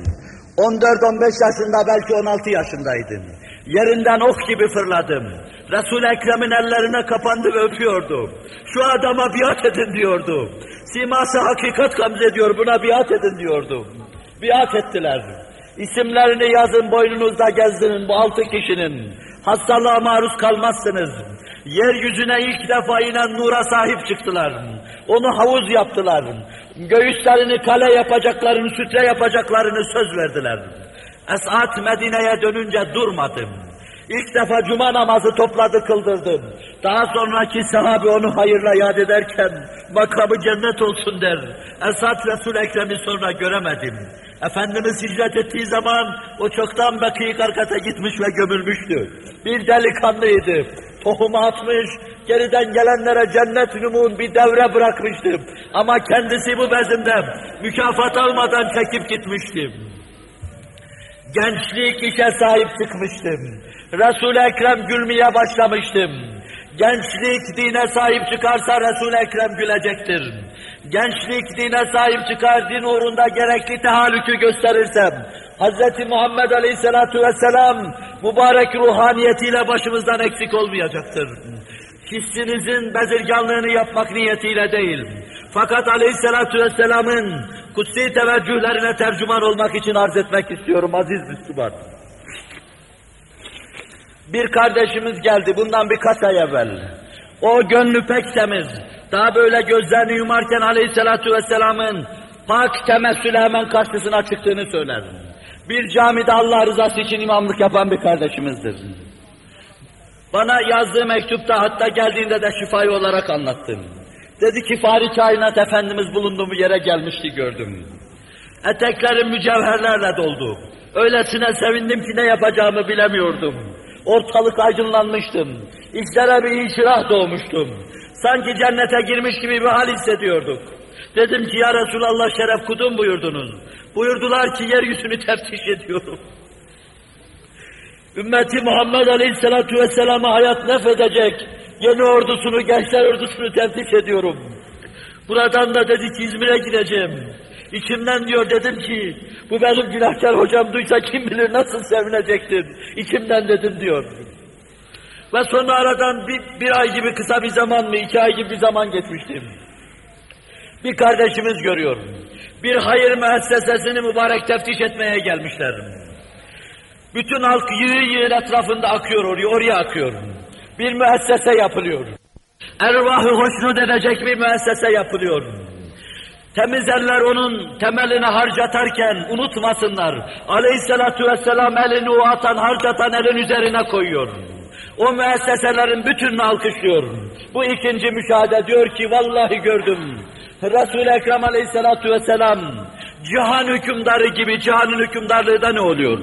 14-15 yaşında belki 16 yaşındaydım. Yerinden ok gibi fırladım. Resul-i Ekrem'in ellerine kapandı ve öpüyordu. Şu adama biat edin diyordu. Siması hakikat gamze ediyor, buna biat edin diyordu. Biat ettiler. İsimlerini yazın, boynunuzda gezdirin bu altı kişinin. Hastalığa maruz kalmazsınız. Yeryüzüne ilk defa inen nura sahip çıktılar. Onu havuz yaptılar. Göğüslerini kale yapacaklarını, sütre yapacaklarını söz verdiler. Esat Medine'ye dönünce durmadım. İlk defa cuma namazı topladı kıldırdım. Daha sonraki sahabi onu hayırla yad ederken makamı cennet olsun der. Esat Resul Ekrem'i sonra göremedim. Efendimiz hicret ettiği zaman o çoktan Bekî Karkat'a gitmiş ve gömülmüştü. Bir delikanlıydı. Tohumu atmış, geriden gelenlere cennet numun bir devre bırakmıştım. Ama kendisi bu bezimde mükafat almadan çekip gitmiştim. Gençlik işe sahip çıkmıştım. Resul-i Ekrem gülmeye başlamıştım. Gençlik dine sahip çıkarsa Resul-i Ekrem gülecektir. Gençlik dine sahip çıkar, din uğrunda gerekli tehallükü gösterirsem, Hz. Muhammed Aleyhisselatü Vesselam mübarek ruhaniyetiyle başımızdan eksik olmayacaktır. Hissinizin bezirganlığını yapmak niyetiyle değil. Fakat Aleyhisselatü Vesselam'ın kutsi teveccühlerine tercüman olmak için arz etmek istiyorum aziz Müslüman. Bir kardeşimiz geldi bundan birkaç ay evvel. O gönlü pek temiz. Daha böyle gözlerini yumarken Aleyhisselatü Vesselam'ın pak temessülü hemen karşısına çıktığını söyler. Bir camide Allah rızası için imamlık yapan bir kardeşimizdir. Bana yazdığı mektupta hatta geldiğinde de şifayı olarak anlattım. Dedi ki Fahri Kainat Efendimiz bulunduğum yere gelmişti gördüm. Eteklerim mücevherlerle doldu. Öylesine sevindim ki ne yapacağımı bilemiyordum. Ortalık aydınlanmıştım. İçlere bir inşirah doğmuştum. Sanki cennete girmiş gibi bir hal hissediyorduk. Dedim ki ya Resulallah şeref kudum buyurdunuz. Buyurdular ki yeryüzünü teftiş ediyorum. Ümmeti Muhammed Aleyhisselatü Vesselam'a hayat nefedecek yeni ordusunu, gençler ordusunu teftiş ediyorum. Buradan da dedi ki İzmir'e gideceğim. İçimden diyor dedim ki bu benim günahkar hocam duysa kim bilir nasıl sevinecektir. İçimden dedim diyor. Ve sonra aradan bir, bir ay gibi kısa bir zaman mı, iki ay gibi bir zaman geçmiştim. Bir kardeşimiz görüyor. Bir hayır müessesesini mübarek teftiş etmeye gelmişler. Bütün halk yığın yığın etrafında akıyor oraya, oraya akıyor. Bir müessese yapılıyor. Ervahı hoşnut edecek bir müessese yapılıyor. Temiz eller onun temelini harcatarken unutmasınlar. Aleyhissalatu vesselam elini o atan, harcatan elin üzerine koyuyor. O müesseselerin bütününü alkışlıyor. Bu ikinci müşahede diyor ki vallahi gördüm. Resul-i Ekrem aleyhissalatu vesselam cihan hükümdarı gibi cihanın hükümdarlığı da ne oluyor?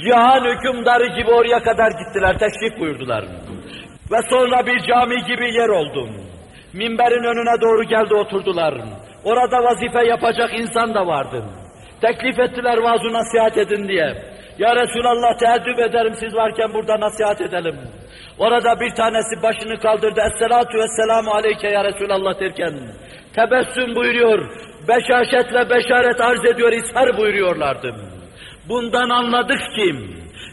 Cihan hükümdarı gibi oraya kadar gittiler, teşrif buyurdular. Ve sonra bir cami gibi yer oldum. Minberin önüne doğru geldi oturdular. Orada vazife yapacak insan da vardı. Teklif ettiler vaaz nasihat edin diye. Ya Resulallah teəddüp ederim siz varken burada nasihat edelim. Orada bir tanesi başını kaldırdı. Esselatu vesselamu aleyke ya Resulallah derken tebessüm buyuruyor. Beşaşetle beşaret arz ediyor, ishar buyuruyorlardı. Bundan anladık ki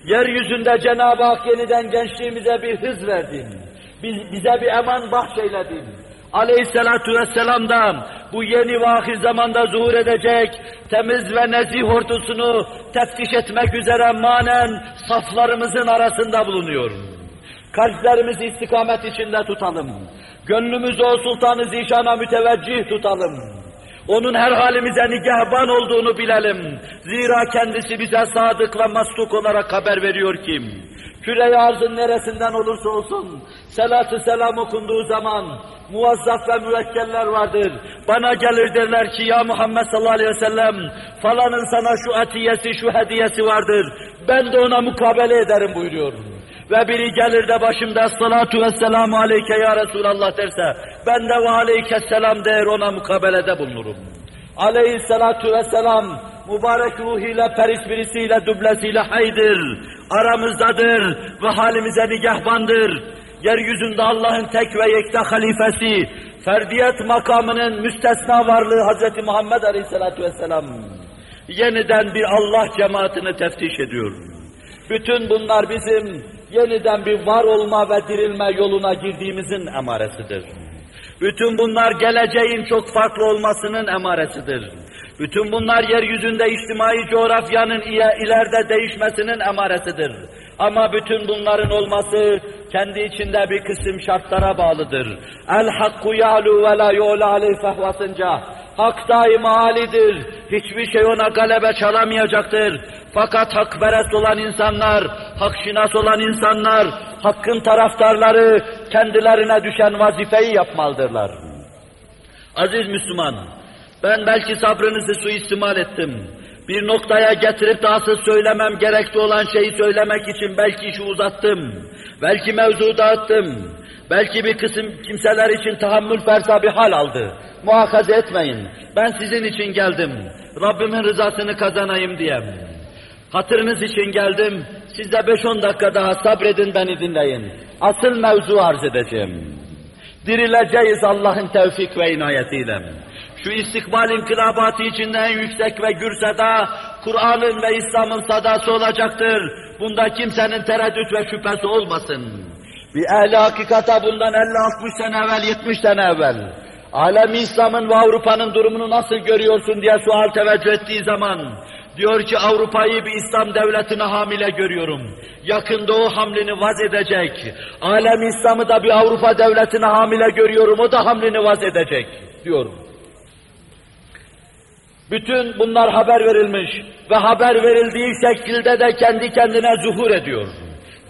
yeryüzünde Cenab-ı Hak yeniden gençliğimize bir hız verdi. Biz, bize bir eman bahşeyledi. Aleyhisselatu vesselam da bu yeni ve ahir zamanda zuhur edecek temiz ve nezih ordusunu teftiş etmek üzere manen saflarımızın arasında bulunuyor. Kalplerimizi istikamet içinde tutalım. Gönlümüzü o sultanı zişana müteveccih tutalım. Onun her halimize nigahban olduğunu bilelim. Zira kendisi bize sadık ve masluk olarak haber veriyor ki, küre arzın neresinden olursa olsun, selatü selam okunduğu zaman, muvazzaf ve müvekkeller vardır. Bana gelir derler ki, ya Muhammed sallallahu aleyhi ve sellem, falanın sana şu atiyesi, şu hediyesi vardır. Ben de ona mukabele ederim buyuruyor. Ve biri gelir de başımda salatu ve selamu aleyke ya Resulallah derse, ben de ve aleyke selam der ona mukabelede bulunurum. Aleyhissalatu vesselam mübarek ruhiyle, perispirisiyle, dublesiyle haydir. aramızdadır ve halimize nigahbandır. Yeryüzünde Allah'ın tek ve yekta halifesi, ferdiyet makamının müstesna varlığı Hz. Muhammed Aleyhisselatü Vesselam yeniden bir Allah cemaatini teftiş ediyor. Bütün bunlar bizim yeniden bir var olma ve dirilme yoluna girdiğimizin emaresidir. Bütün bunlar geleceğin çok farklı olmasının emaresidir. Bütün bunlar yeryüzünde içtimai coğrafyanın ileride değişmesinin emaresidir. Ama bütün bunların olması kendi içinde bir kısım şartlara bağlıdır. El hakku ya'lu ve la yu'la aleyh fehvasınca. Hak daima alidir. Hiçbir şey ona galebe çalamayacaktır. Fakat hakperest olan insanlar, hakşinas olan insanlar, hakkın taraftarları kendilerine düşen vazifeyi yapmalıdırlar. Aziz Müslüman, ben belki sabrınızı suistimal ettim. Bir noktaya getirip daha asıl söylemem gerekli olan şeyi söylemek için belki işi uzattım. Belki mevzu dağıttım. Belki bir kısım kimseler için tahammül fersa bir hal aldı. Muhakaze etmeyin. Ben sizin için geldim. Rabbimin rızasını kazanayım diye. Hatırınız için geldim. Siz de 5-10 dakika daha sabredin beni dinleyin. Asıl mevzu arz edeceğim. Dirileceğiz Allah'ın tevfik ve inayetiyle. Şu istikbal inkılabatı içinde en yüksek ve gür sada, Kur'an'ın ve İslam'ın sadası olacaktır. Bunda kimsenin tereddüt ve şüphesi olmasın. Bir ehli hakikata bundan 50-60 sene evvel, 70 sene evvel, alemi İslam'ın ve Avrupa'nın durumunu nasıl görüyorsun diye sual teveccüh ettiği zaman, diyor ki Avrupa'yı bir İslam devletine hamile görüyorum. Yakında o hamlini vaz edecek. Alem İslam'ı da bir Avrupa devletine hamile görüyorum, o da hamlini vaz edecek, diyor. Bütün bunlar haber verilmiş ve haber verildiği şekilde de kendi kendine zuhur ediyor.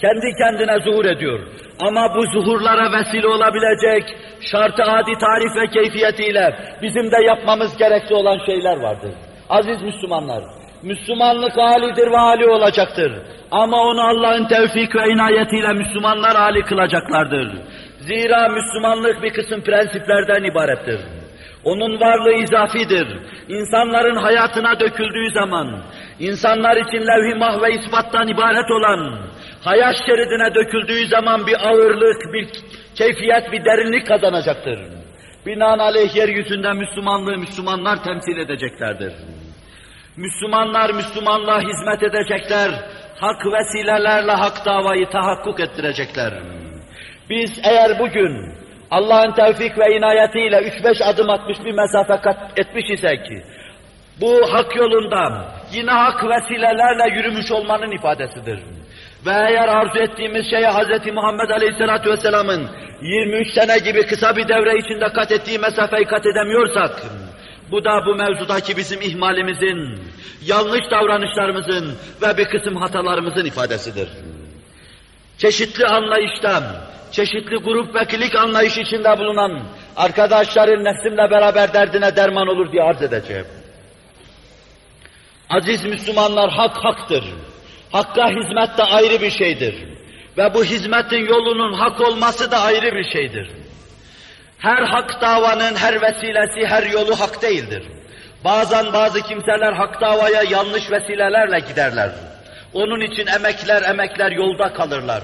Kendi kendine zuhur ediyor. Ama bu zuhurlara vesile olabilecek şartı adi tarif ve keyfiyetiyle bizim de yapmamız gerekli olan şeyler vardır. Aziz Müslümanlar, Müslümanlık halidir ve hali olacaktır. Ama onu Allah'ın tevfik ve inayetiyle Müslümanlar hali kılacaklardır. Zira Müslümanlık bir kısım prensiplerden ibarettir. Onun varlığı izafidir. İnsanların hayatına döküldüğü zaman, insanlar için levh-i mahve ispattan ibaret olan, hayat şeridine döküldüğü zaman bir ağırlık, bir keyfiyet, bir derinlik kazanacaktır. Binaenaleyh yeryüzünde Müslümanlığı Müslümanlar temsil edeceklerdir. Müslümanlar Müslümanlığa hizmet edecekler, hak vesilelerle hak davayı tahakkuk ettirecekler. Biz eğer bugün Allah'ın tevfik ve inayetiyle üç beş adım atmış bir mesafe kat etmiş isek, bu hak yolunda yine hak vesilelerle yürümüş olmanın ifadesidir. Ve eğer arzu ettiğimiz şeye Hz. Muhammed Aleyhisselatü Vesselam'ın 23 sene gibi kısa bir devre içinde kat ettiği mesafeyi kat edemiyorsak, bu da bu mevzudaki bizim ihmalimizin, yanlış davranışlarımızın ve bir kısım hatalarımızın ifadesidir. Çeşitli anlayıştan, çeşitli grup ve kilik anlayış içinde bulunan arkadaşların nefsimle beraber derdine derman olur diye arz edeceğim. Aziz Müslümanlar hak haktır. Hakka hizmet de ayrı bir şeydir. Ve bu hizmetin yolunun hak olması da ayrı bir şeydir. Her hak davanın her vesilesi, her yolu hak değildir. Bazen bazı kimseler hak davaya yanlış vesilelerle giderler. Onun için emekler emekler yolda kalırlar.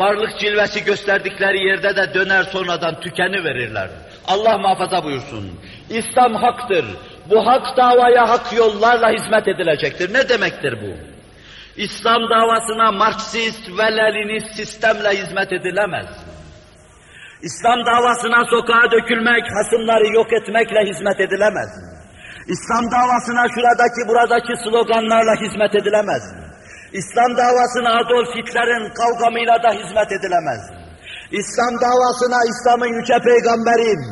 Varlık cilvesi gösterdikleri yerde de döner sonradan tükeni verirler. Allah muhafaza buyursun. İslam haktır. Bu hak davaya hak yollarla hizmet edilecektir. Ne demektir bu? İslam davasına Marksist ve Leninist sistemle hizmet edilemez. İslam davasına sokağa dökülmek, hasımları yok etmekle hizmet edilemez. İslam davasına şuradaki buradaki sloganlarla hizmet edilemez. İslam davasına Adolf Hitler'in kavgamıyla da hizmet edilemez. İslam davasına İslam'ın yüce peygamberin,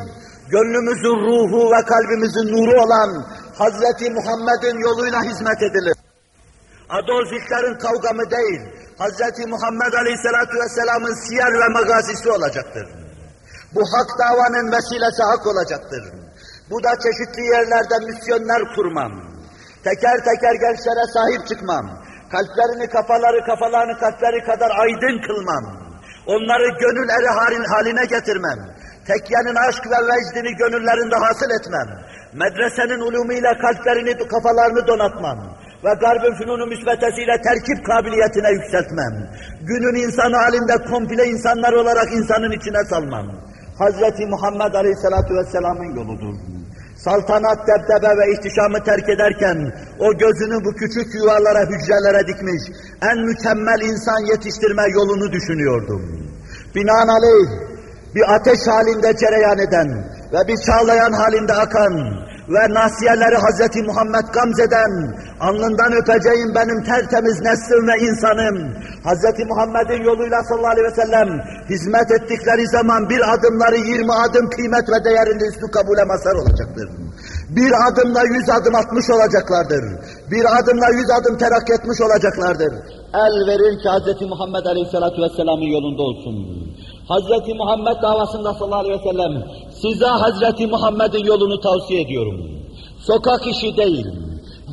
gönlümüzün ruhu ve kalbimizin nuru olan Hazreti Muhammed'in yoluyla hizmet edilir. Adolf Hitler'in kavgamı değil, Hazreti Muhammed Aleyhisselatü Vesselam'ın siyer ve magazisi olacaktır. Bu hak davanın vesilesi hak olacaktır. Bu da çeşitli yerlerde misyonlar kurmam. Teker teker gençlere sahip çıkmam. Kalplerini kafaları kafalarını kalpleri kadar aydın kılmam. Onları gönül eri haline getirmem. Tekyenin aşk ve vecdini gönüllerinde hasıl etmem. Medresenin ulumuyla kalplerini, kafalarını donatmam. ve garbın fünunu müsvedesiyle terkip kabiliyetine yükseltmem. Günün insanı halinde komple insanlar olarak insanın içine salmam. Hazreti Muhammed Aleyhisselatü Vesselam'ın yoludur. Saltanat, debdebe ve ihtişamı terk ederken o gözünü bu küçük yuvalara, hücrelere dikmiş en mükemmel insan yetiştirme yolunu düşünüyordum. Binaenaleyh bir ateş halinde cereyan eden ve bir çağlayan halinde akan ve nasiyeleri Hz. Muhammed gamzeden, alnından öpeceğim benim tertemiz neslim ve insanım, Hz. Muhammed'in yoluyla sallallahu aleyhi ve sellem hizmet ettikleri zaman bir adımları yirmi adım kıymet ve değerinde üstü kabule mazhar olacaktır. Bir adımla yüz adım atmış olacaklardır. Bir adımla yüz adım terakki etmiş olacaklardır. El verir ki Hz. Muhammed Aleyhisselatü Vesselam'ın yolunda olsun. Hz. Muhammed davasında sallallahu aleyhi ve sellem size Hz. Muhammed'in yolunu tavsiye ediyorum. Sokak işi değil,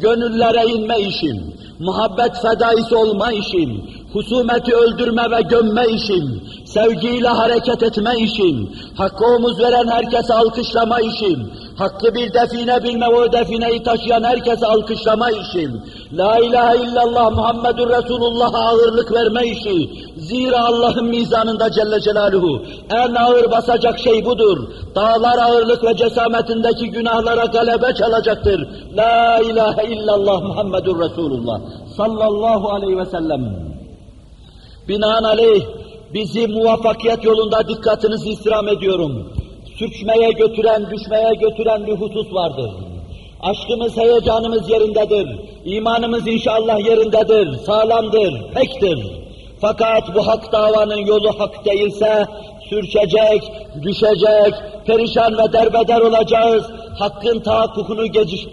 gönüllere inme işim, muhabbet fedaisi olma işim, husumeti öldürme ve gömme işim, sevgiyle hareket etme işim, hakkı omuz veren herkese alkışlama işim, hakkı bir define bilme o defineyi taşıyan herkese alkışlama işim, La ilahe illallah Muhammedur Resulullah'a ağırlık verme işi, zira Allah'ın mizanında Celle Celaluhu en ağır basacak şey budur. Dağlar ağırlık ve cesametindeki günahlara galebe çalacaktır. La ilahe illallah Muhammedur Resulullah sallallahu aleyhi ve sellem. Binaenaleyh bizi muvaffakiyet yolunda dikkatinizi istirham ediyorum. Sürçmeye götüren, düşmeye götüren bir husus vardır. Aşkımız, heyecanımız yerindedir. İmanımız inşallah yerindedir, sağlamdır, pektir. Fakat bu hak davanın yolu hak değilse, sürçecek, düşecek, perişan ve derbeder olacağız. Hakkın tahakkukunu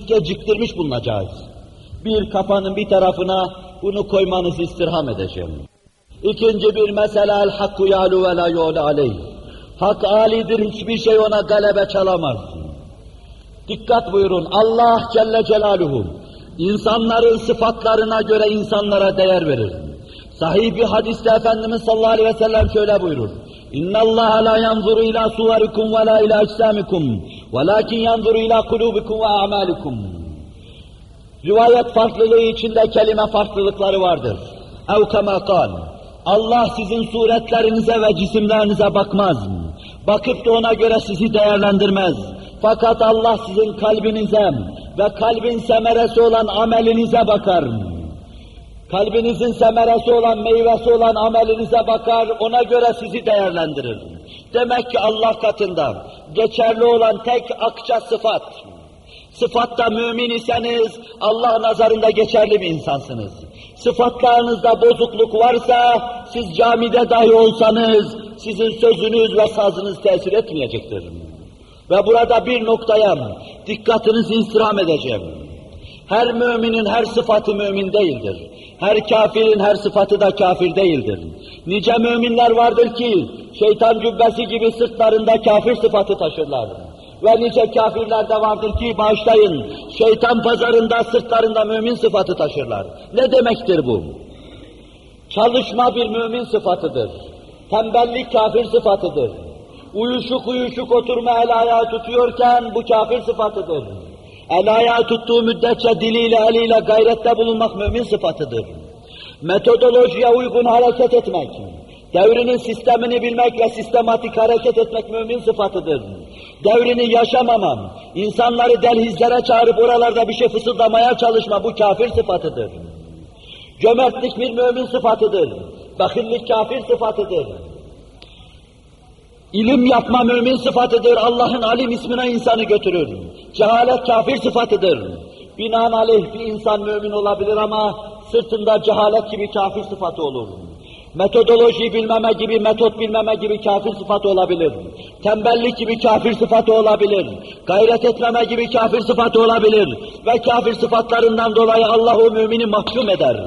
geciktirmiş bulunacağız. Bir kafanın bir tarafına bunu koymanızı istirham edeceğim. İkinci bir mesele el hakku yalu ve la yu'le aleyh. Hak alidir, hiçbir şey ona galebe çalamaz. Dikkat buyurun, Allah Celle Celaluhu insanların sıfatlarına göre insanlara değer verir. Sahih bir hadiste Efendimiz sallallahu aleyhi ve sellem şöyle buyurur. La yanzuru ila suvarikum ve la ila ecsamikum velakin yanzuru ila kulubikum ve a'malikum. Rivayet farklılığı içinde kelime farklılıkları vardır. Ev kema kal. Allah sizin suretlerinize ve cisimlerinize bakmaz. Bakıp da ona göre sizi değerlendirmez. Fakat Allah sizin kalbinize ve kalbin semeresi olan amelinize bakar. Kalbinizin semeresi olan, meyvesi olan amelinize bakar, ona göre sizi değerlendirir. Demek ki Allah katında geçerli olan tek akça sıfat. Sıfatta mümin iseniz Allah nazarında geçerli bir insansınız. Sıfatlarınızda bozukluk varsa siz camide dahi olsanız sizin sözünüz ve sazınız tesir etmeyecektir. Ve burada bir noktaya dikkatinizi istirham edeceğim. Her müminin her sıfatı mümin değildir. Her kafirin her sıfatı da kafir değildir. Nice müminler vardır ki şeytan cübbesi gibi sırtlarında kafir sıfatı taşırlar. Ve nice kafirler de vardır ki bağışlayın, şeytan pazarında sırtlarında mümin sıfatı taşırlar. Ne demektir bu? Çalışma bir mümin sıfatıdır. Tembellik kafir sıfatıdır. Uyuşuk uyuşuk oturma el ayağı tutuyorken bu kafir sıfatıdır. El ayağı tuttuğu müddetçe diliyle eliyle gayrette bulunmak mümin sıfatıdır. Metodolojiye uygun hareket etmek, devrinin sistemini bilmek ve sistematik hareket etmek mümin sıfatıdır. Devrini yaşamamam, insanları delhizlere çağırıp oralarda bir şey fısıldamaya çalışma bu kafir sıfatıdır. Cömertlik bir mümin sıfatıdır. Bakillik kafir sıfatıdır. İlim yapma mümin sıfatıdır. Allah'ın alim ismine insanı götürür. Cehalet kafir sıfatıdır. Binaenaleyh bir insan mümin olabilir ama sırtında cehalet gibi kafir sıfatı olur. Metodoloji bilmeme gibi, metot bilmeme gibi kafir sıfatı olabilir. Tembellik gibi kafir sıfatı olabilir. Gayret etmeme gibi kafir sıfatı olabilir. Ve kafir sıfatlarından dolayı Allah o mümini mahkum eder.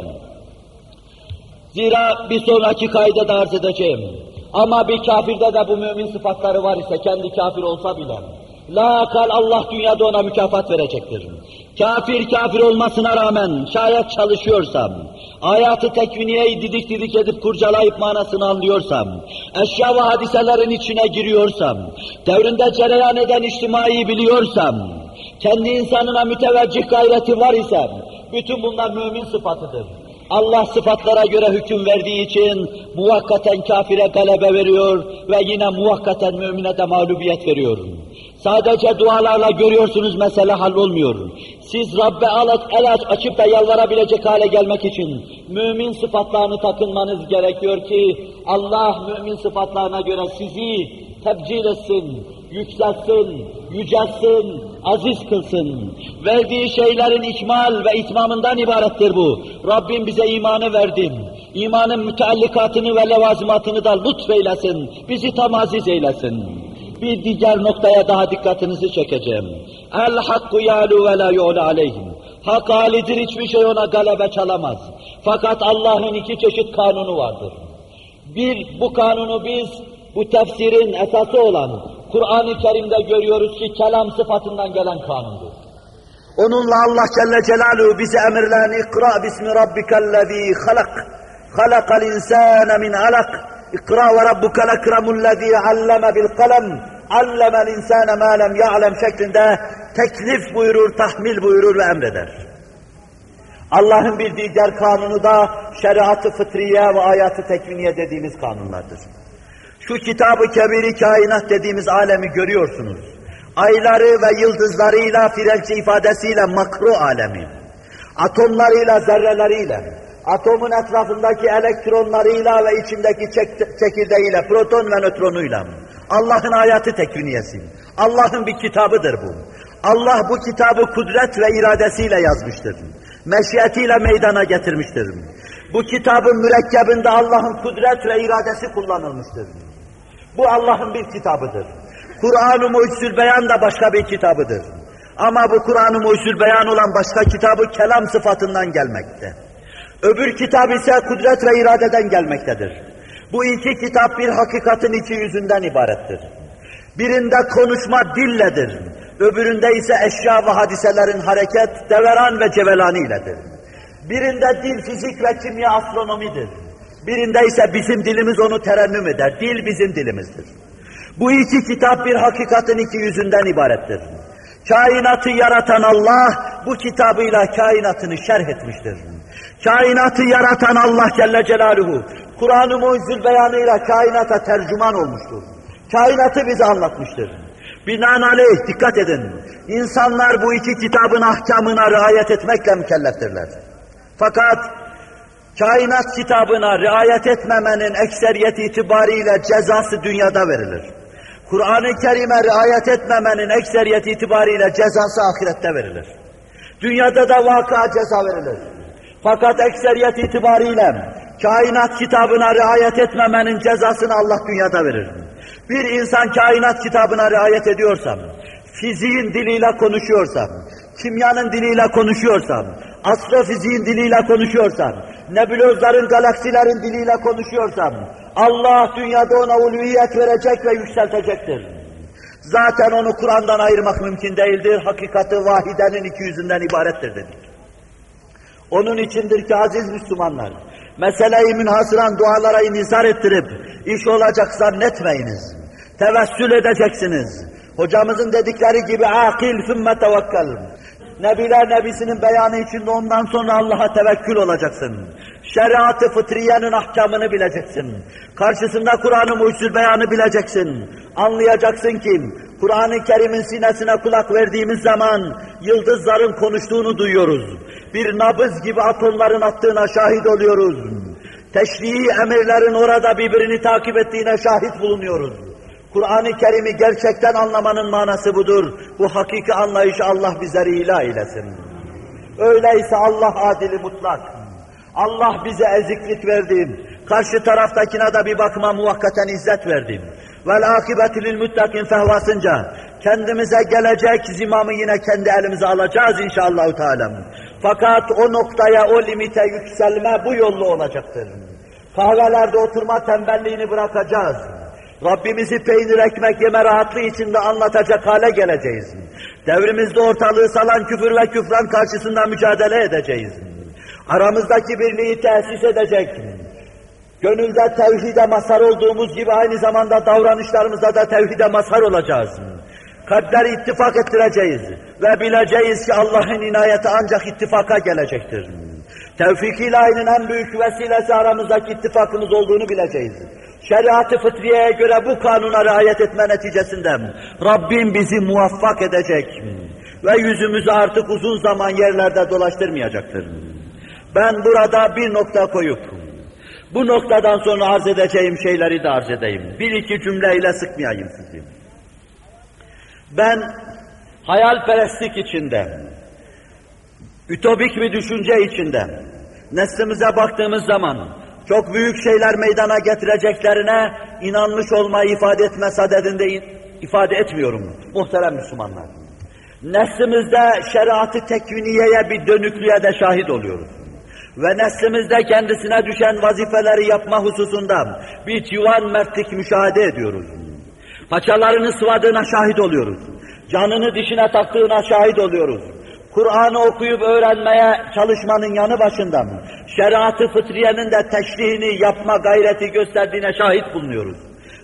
Zira bir sonraki kayda da arz edeceğim. Ama bir kafirde de bu mümin sıfatları var ise kendi kafir olsa bile la kal Allah dünyada ona mükafat verecektir. Kafir kafir olmasına rağmen şayet çalışıyorsam, hayatı tekviniyeyi didik didik edip kurcalayıp manasını anlıyorsam, eşya ve hadiselerin içine giriyorsam, devrinde cereyan eden içtimai biliyorsam, kendi insanına müteveccih gayreti var ise, Bütün bunlar mümin sıfatıdır. Allah sıfatlara göre hüküm verdiği için muvakkaten kafire galebe veriyor ve yine muvakkaten mümine de mağlubiyet veriyor. Sadece dualarla görüyorsunuz mesele hallolmuyor. Siz Rabbe alat, el aç, açıp da yalvarabilecek hale gelmek için mümin sıfatlarını takınmanız gerekiyor ki Allah mümin sıfatlarına göre sizi tebcil etsin, yükseltsin, yüceltsin, aziz kılsın. Verdiği şeylerin ikmal ve itmamından ibarettir bu. Rabbim bize imanı verdim. İmanın müteallikatını ve levazimatını da lütfeylesin. Bizi tam aziz eylesin. Bir diğer noktaya daha dikkatinizi çekeceğim. El hakku yalu ve la yu'la aleyhim. Hak alidir hiçbir şey ona galebe çalamaz. Fakat Allah'ın iki çeşit kanunu vardır. Bir, bu kanunu biz bu tefsirin esası olan Kur'an-ı Kerim'de görüyoruz ki kelam sıfatından gelen kanundur. Onunla Allah Celle Celaluhu bize emirlerini ikra bismi rabbikellezî halak halakal insâne min alak ikra ve rabbukal ekremullezî alleme bil kalem allemel insâne mâ lem şeklinde teklif buyurur, tahmil buyurur ve emreder. Allah'ın bir diğer kanunu da şeriatı fıtriye ve ayatı tekviniye dediğimiz kanunlardır. Şu kitabı kebiri kainat dediğimiz alemi görüyorsunuz. Ayları ve yıldızlarıyla, Frenkçe ifadesiyle makro alemi. Atomlarıyla, zerreleriyle, atomun etrafındaki elektronlarıyla ve içindeki çekirdeğiyle, proton ve nötronuyla. Allah'ın hayatı tekviniyesi. Allah'ın bir kitabıdır bu. Allah bu kitabı kudret ve iradesiyle yazmıştır. Meşiyetiyle meydana getirmiştir. Bu kitabın mürekkebinde Allah'ın kudret ve iradesi kullanılmıştır. Bu Allah'ın bir kitabıdır. Kur'an-ı Mucizül Beyan da başka bir kitabıdır. Ama bu Kur'an-ı Mucizül Beyan olan başka kitabı kelam sıfatından gelmekte. Öbür kitap ise kudret ve iradeden gelmektedir. Bu iki kitap bir hakikatin iki yüzünden ibarettir. Birinde konuşma dilledir. Öbüründe ise eşya ve hadiselerin hareket, deveran ve cevelanı iledir. Birinde dil, fizik ve kimya astronomidir. Birinde ise bizim dilimiz onu terennüm eder. Dil bizim dilimizdir. Bu iki kitap bir hakikatin iki yüzünden ibarettir. Kainatı yaratan Allah bu kitabıyla kainatını şerh etmiştir. Kainatı yaratan Allah Celle Celaluhu Kur'an-ı Mucizül beyanıyla kainata tercüman olmuştur. Kainatı bize anlatmıştır. Binaenaleyh dikkat edin. İnsanlar bu iki kitabın ahkamına riayet etmekle mükelleftirler. Fakat kainat kitabına riayet etmemenin ekseriyeti itibariyle cezası dünyada verilir. Kur'an-ı Kerim'e riayet etmemenin ekseriyeti itibariyle cezası ahirette verilir. Dünyada da vaka ceza verilir. Fakat ekseriyet itibariyle kainat kitabına riayet etmemenin cezasını Allah dünyada verir. Bir insan kainat kitabına riayet ediyorsam, fiziğin diliyle konuşuyorsam, kimyanın diliyle konuşuyorsam, astrofiziğin diliyle konuşuyorsam, nebulozların, galaksilerin diliyle konuşuyorsam, Allah dünyada ona ulviyet verecek ve yükseltecektir. Zaten onu Kur'an'dan ayırmak mümkün değildir. Hakikati vahidenin iki yüzünden ibarettir dedik. Onun içindir ki aziz Müslümanlar, mesele-i münhasıran dualara inizar ettirip, iş olacak zannetmeyiniz. Tevessül edeceksiniz. Hocamızın dedikleri gibi akil sümme tevekkal. Nebiler nebisinin beyanı içinde ondan sonra Allah'a tevekkül olacaksın. Şeriatı fıtriyenin ahkamını bileceksin. Karşısında Kur'an-ı beyanı bileceksin. Anlayacaksın ki Kur'an-ı Kerim'in sinesine kulak verdiğimiz zaman yıldızların konuştuğunu duyuyoruz. Bir nabız gibi atomların attığına şahit oluyoruz. Teşrii emirlerin orada birbirini takip ettiğine şahit bulunuyoruz. Kur'an-ı Kerim'i gerçekten anlamanın manası budur. Bu hakiki anlayışı Allah bizleri ilah eylesin. Öyleyse Allah adili mutlak. Allah bize eziklik verdi. Karşı taraftakine de bir bakıma muvakkaten izzet verdi. Vel akibetü lil muttakin fehvasınca kendimize gelecek zimamı yine kendi elimize alacağız inşallah Teala. Fakat o noktaya, o limite yükselme bu yolla olacaktır. Kahvelerde oturma tembelliğini bırakacağız. Rabbimizi peynir ekmek yeme rahatlığı içinde anlatacak hale geleceğiz. Devrimizde ortalığı salan küfür ve küfran karşısında mücadele edeceğiz. Aramızdaki birliği tesis edecek. Gönülde tevhide mazhar olduğumuz gibi aynı zamanda davranışlarımızda da tevhide mazhar olacağız. Kalpleri ittifak ettireceğiz ve bileceğiz ki Allah'ın inayeti ancak ittifaka gelecektir. Tevfik ilahinin en büyük vesilesi aramızdaki ittifakımız olduğunu bileceğiz. Şeriat-ı fıtriyeye göre bu kanuna riayet etme neticesinde Rabbim bizi muvaffak edecek ve yüzümüzü artık uzun zaman yerlerde dolaştırmayacaktır. Ben burada bir nokta koyup bu noktadan sonra arz edeceğim şeyleri de arz edeyim. Bir iki cümleyle sıkmayayım sizi. Ben hayalperestlik içinde, ütopik bir düşünce içinde, neslimize baktığımız zaman çok büyük şeyler meydana getireceklerine inanmış olmayı ifade etme sadedinde ifade etmiyorum muhterem Müslümanlar. Neslimizde şeriatı tekviniyeye bir dönüklüğe de şahit oluyoruz. Ve neslimizde kendisine düşen vazifeleri yapma hususunda bir civan mertlik müşahede ediyoruz. Paçalarını sıvadığına şahit oluyoruz. Canını dişine taktığına şahit oluyoruz. Kur'an'ı okuyup öğrenmeye çalışmanın yanı başından şeriatı fıtriyenin de teşrihini yapma gayreti gösterdiğine şahit bulunuyoruz.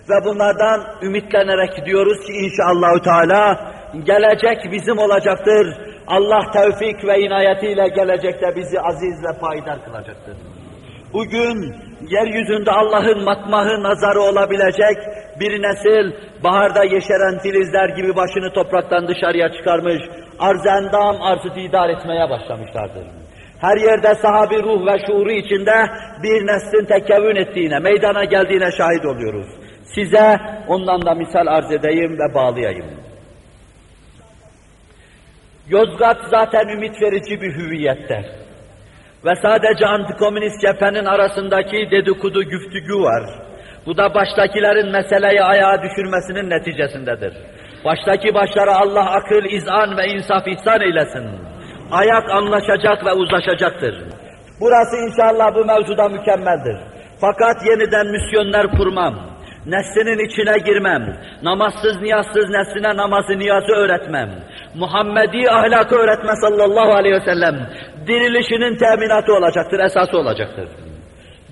Ve bunlardan ümitlenerek diyoruz ki inşallahü teala gelecek bizim olacaktır. Allah tevfik ve inayetiyle gelecekte bizi aziz ve payidar kılacaktır. Bugün yeryüzünde Allah'ın matmahı nazarı olabilecek bir nesil baharda yeşeren filizler gibi başını topraktan dışarıya çıkarmış, arz endam arzı idare etmeye başlamışlardır. Her yerde sahabi ruh ve şuuru içinde bir neslin tekevün ettiğine, meydana geldiğine şahit oluyoruz. Size ondan da misal arz edeyim ve bağlayayım. Yozgat zaten ümit verici bir hüviyette. Ve sadece antikomünist cephenin arasındaki dedikodu güftügü var. Bu da baştakilerin meseleyi ayağa düşürmesinin neticesindedir. Baştaki başlara Allah akıl, izan ve insaf ihsan eylesin. Ayak anlaşacak ve uzlaşacaktır. Burası inşallah bu mevzuda mükemmeldir. Fakat yeniden misyonlar kurmam, neslinin içine girmem, namazsız niyazsız nesline namazı niyazı öğretmem, Muhammedi ahlakı öğretme sallallahu aleyhi ve sellem, dirilişinin teminatı olacaktır, esası olacaktır.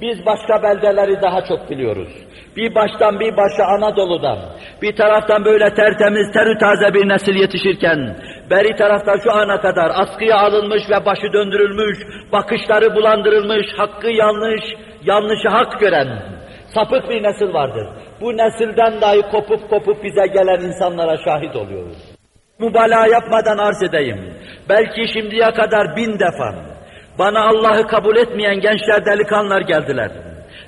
Biz başka beldeleri daha çok biliyoruz. Bir baştan bir başa Anadolu'dan, bir taraftan böyle tertemiz, terü taze bir nesil yetişirken, beri tarafta şu ana kadar askıya alınmış ve başı döndürülmüş, bakışları bulandırılmış, hakkı yanlış, yanlışı hak gören, sapık bir nesil vardır. Bu nesilden dahi kopup kopup bize gelen insanlara şahit oluyoruz. Mübalağa yapmadan arz edeyim. Belki şimdiye kadar bin defa bana Allah'ı kabul etmeyen gençler delikanlılar geldiler.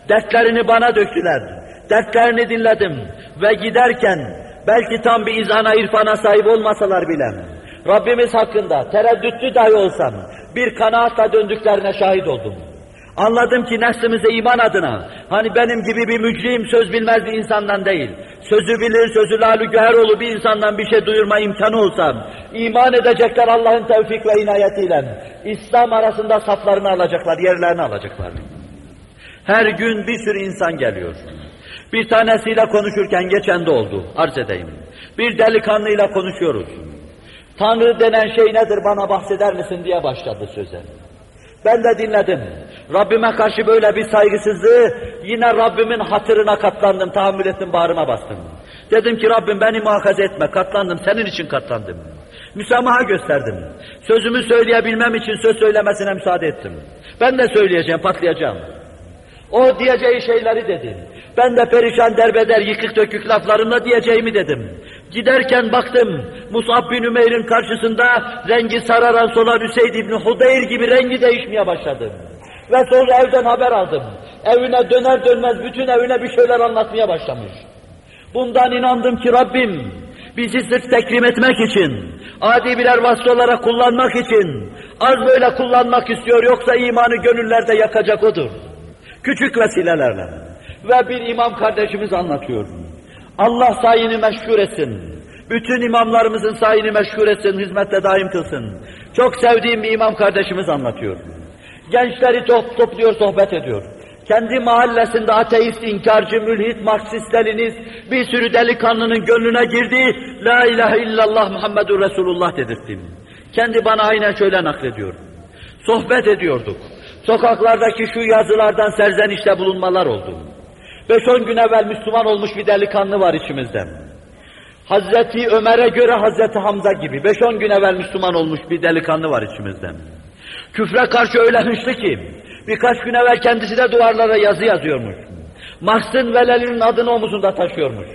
Dertlerini bana döktüler. Dertlerini dinledim ve giderken belki tam bir izana irfana sahip olmasalar bile Rabbimiz hakkında tereddütlü dahi olsam bir kanaatla döndüklerine şahit oldum. Anladım ki neslimize iman adına, hani benim gibi bir mücrim söz bilmez bir insandan değil, sözü bilir, sözü lalü güheroğlu bir insandan bir şey duyurma imkanı olsam, iman edecekler Allah'ın tevfik ve inayetiyle, İslam arasında saflarını alacaklar, yerlerini alacaklar. Her gün bir sürü insan geliyor. Bir tanesiyle konuşurken geçen de oldu, arz edeyim. Bir delikanlıyla konuşuyoruz. Tanrı denen şey nedir bana bahseder misin diye başladı söze. Ben de dinledim. Rabbime karşı böyle bir saygısızlığı yine Rabbimin hatırına katlandım, tahammül ettim, bağrıma bastım. Dedim ki Rabbim beni muhakaze etme, katlandım, senin için katlandım. Müsamaha gösterdim. Sözümü söyleyebilmem için söz söylemesine müsaade ettim. Ben de söyleyeceğim, patlayacağım. O diyeceği şeyleri dedi. Ben de perişan derbeder, yıkık dökük laflarımla diyeceğimi dedim. Giderken baktım, Musab bin Ümeyr'in karşısında rengi sararan solan Hüseyin İbni Hudeyr gibi rengi değişmeye başladı. Ve sonra evden haber aldım. Evine döner dönmez bütün evine bir şeyler anlatmaya başlamış. Bundan inandım ki Rabbim bizi sırf tekrim etmek için, adi birer vasıta olarak kullanmak için, az böyle kullanmak istiyor yoksa imanı gönüllerde yakacak odur. Küçük vesilelerle. Ve bir imam kardeşimiz anlatıyor. Allah sayını meşgul etsin. Bütün imamlarımızın sayını meşgul etsin, hizmette daim kılsın. Çok sevdiğim bir imam kardeşimiz anlatıyor. Gençleri top, topluyor, sohbet ediyor. Kendi mahallesinde ateist, inkarcı, mülhit, marksist, leninist bir sürü delikanlının gönlüne girdi. La ilahe illallah Muhammedur Resulullah dedirttim. Kendi bana aynen şöyle naklediyor. Sohbet ediyorduk. Sokaklardaki şu yazılardan serzenişte bulunmalar oldu. Beş on gün evvel Müslüman olmuş bir delikanlı var içimizde. Hazreti Ömer'e göre Hazreti Hamza gibi 5-10 gün evvel Müslüman olmuş bir delikanlı var içimizde. Küfre karşı öyle hırslı ki birkaç gün evvel kendisi de duvarlara yazı yazıyormuş. Marx'ın ve Lenin'in adını omuzunda taşıyormuş.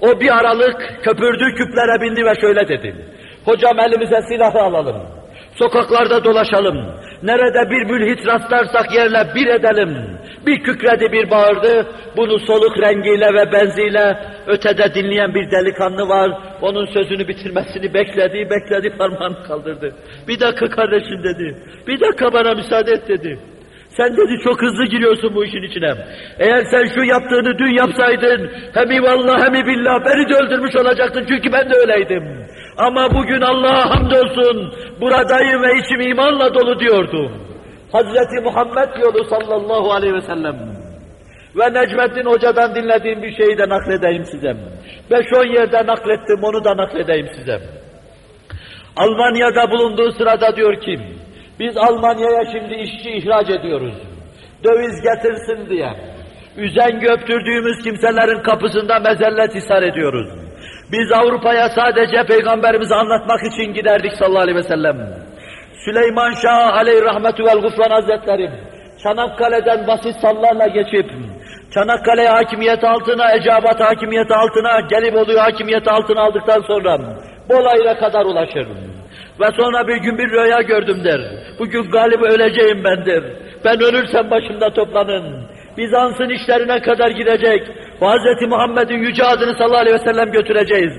O bir aralık köpürdü küplere bindi ve şöyle dedi. Hocam elimize silahı alalım. Sokaklarda dolaşalım. Nerede bir mülhit rastlarsak yerle bir edelim. Bir kükredi bir bağırdı. Bunu soluk rengiyle ve benziyle ötede dinleyen bir delikanlı var. Onun sözünü bitirmesini bekledi, bekledi parmağını kaldırdı. Bir dakika kardeşim dedi. Bir dakika bana müsaade et dedi. Sen dedi çok hızlı giriyorsun bu işin içine. Eğer sen şu yaptığını dün yapsaydın, hem vallah hem billah beni de öldürmüş olacaktın çünkü ben de öyleydim. Ama bugün Allah'a hamdolsun buradayım ve içim imanla dolu diyordu. Hazreti Muhammed yolu sallallahu aleyhi ve sellem. Ve Necmettin Hoca'dan dinlediğim bir şeyi de nakledeyim size. Beş on yerde naklettim onu da nakledeyim size. Almanya'da bulunduğu sırada diyor ki, biz Almanya'ya şimdi işçi ihraç ediyoruz. Döviz getirsin diye. Üzen göptürdüğümüz kimselerin kapısında mezellet ishar ediyoruz. Biz Avrupa'ya sadece Peygamberimizi anlatmak için giderdik sallallahu aleyhi ve sellem. Süleyman Şah aleyhi rahmetü vel gufran hazretleri Çanakkale'den basit sallarla geçip Çanakkale hakimiyet altına, Ecabat hakimiyet altına, Gelibolu'yu hakimiyet altına aldıktan sonra Bolayır'a kadar ulaşır. Ve sonra bir gün bir rüya gördüm der. Bugün galip öleceğim ben der. Ben ölürsem başımda toplanın. Bizans'ın işlerine kadar gidecek. Hz. Muhammed'in yüce adını sallallahu aleyhi ve sellem götüreceğiz.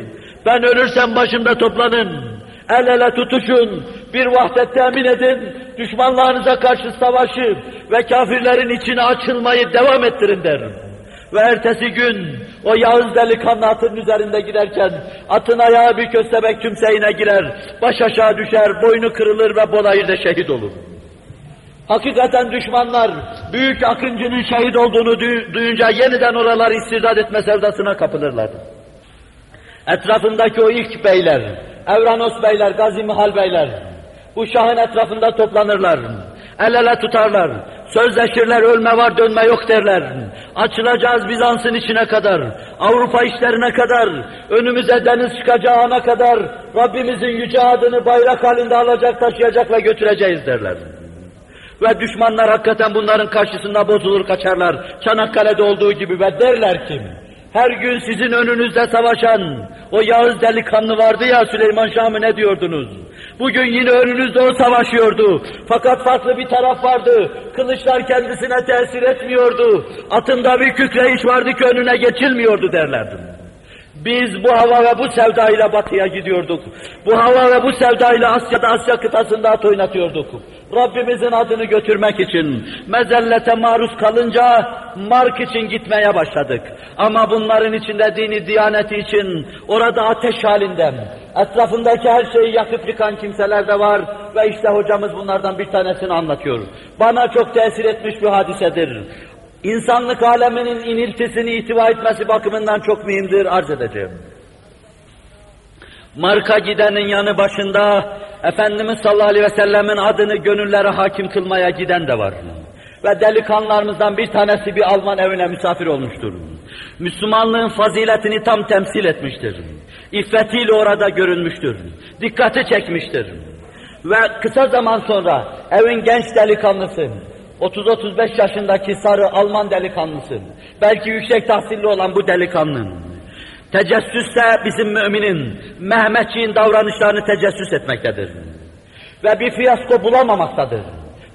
Ben ölürsem başımda toplanın. El ele tutuşun, bir vahdet temin edin, düşmanlarınıza karşı savaşı ve kafirlerin içine açılmayı devam ettirin der. Ve ertesi gün o Yağız delikanlı atın üzerinde giderken atın ayağı bir köstebek tümseyine girer, baş aşağı düşer, boynu kırılır ve Bolayır'da şehit olur. Hakikaten düşmanlar büyük akıncının şehit olduğunu duyunca yeniden oraları istidat etme sevdasına kapılırlar. Etrafındaki o ilk beyler, Evranos beyler, Gazi Mihal beyler, bu şahın etrafında toplanırlar. El ele tutarlar. Sözleşirler, ölme var dönme yok derler. Açılacağız Bizans'ın içine kadar, Avrupa işlerine kadar, önümüze deniz çıkacağı ana kadar Rabbimizin yüce adını bayrak halinde alacak, taşıyacak ve götüreceğiz derler. Ve düşmanlar hakikaten bunların karşısında bozulur kaçarlar. Çanakkale'de olduğu gibi ve derler ki, her gün sizin önünüzde savaşan o Yağız delikanlı vardı ya Süleyman Şah'ı ne diyordunuz? Bugün yine önünüzde o savaşıyordu. Fakat farklı bir taraf vardı. Kılıçlar kendisine tesir etmiyordu. Atında bir kükreyiş vardı ki önüne geçilmiyordu derlerdi. Biz bu hava ve bu sevdayla batıya gidiyorduk. Bu hava ve bu sevdayla Asya'da Asya kıtasında at oynatıyorduk. Rabbimizin adını götürmek için mezellete maruz kalınca mark için gitmeye başladık. Ama bunların içinde dini diyaneti için orada ateş halinde etrafındaki her şeyi yakıp yıkan kimseler de var ve işte hocamız bunlardan bir tanesini anlatıyor. Bana çok tesir etmiş bir hadisedir. İnsanlık aleminin iniltisini ihtiva etmesi bakımından çok mühimdir arz edeceğim. Marka gidenin yanı başında Efendimiz sallallahu aleyhi ve sellemin adını gönüllere hakim kılmaya giden de var. Ve delikanlarımızdan bir tanesi bir Alman evine misafir olmuştur. Müslümanlığın faziletini tam temsil etmiştir. İffetiyle orada görünmüştür. Dikkati çekmiştir. Ve kısa zaman sonra evin genç delikanlısı, 30-35 yaşındaki sarı Alman delikanlısı, belki yüksek tahsilli olan bu delikanlının, Tecessüs de bizim müminin, Mehmetçiğin davranışlarını tecessüs etmektedir. Ve bir fiyasko bulamamaktadır.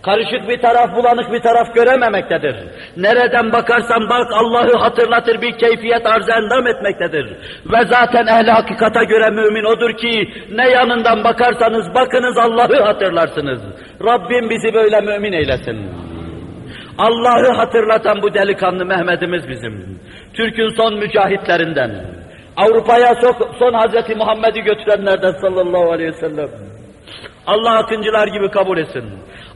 Karışık bir taraf, bulanık bir taraf görememektedir. Nereden bakarsan bak Allah'ı hatırlatır bir keyfiyet arz endam etmektedir. Ve zaten ehli hakikata göre mümin odur ki ne yanından bakarsanız bakınız Allah'ı hatırlarsınız. Rabbim bizi böyle mümin eylesin. Allah'ı hatırlatan bu delikanlı Mehmet'imiz bizim. Türk'ün son mücahitlerinden. Avrupa'ya son Hazreti Muhammed'i götürenlerden sallallahu aleyhi ve sellem. Allah akıncılar gibi kabul etsin.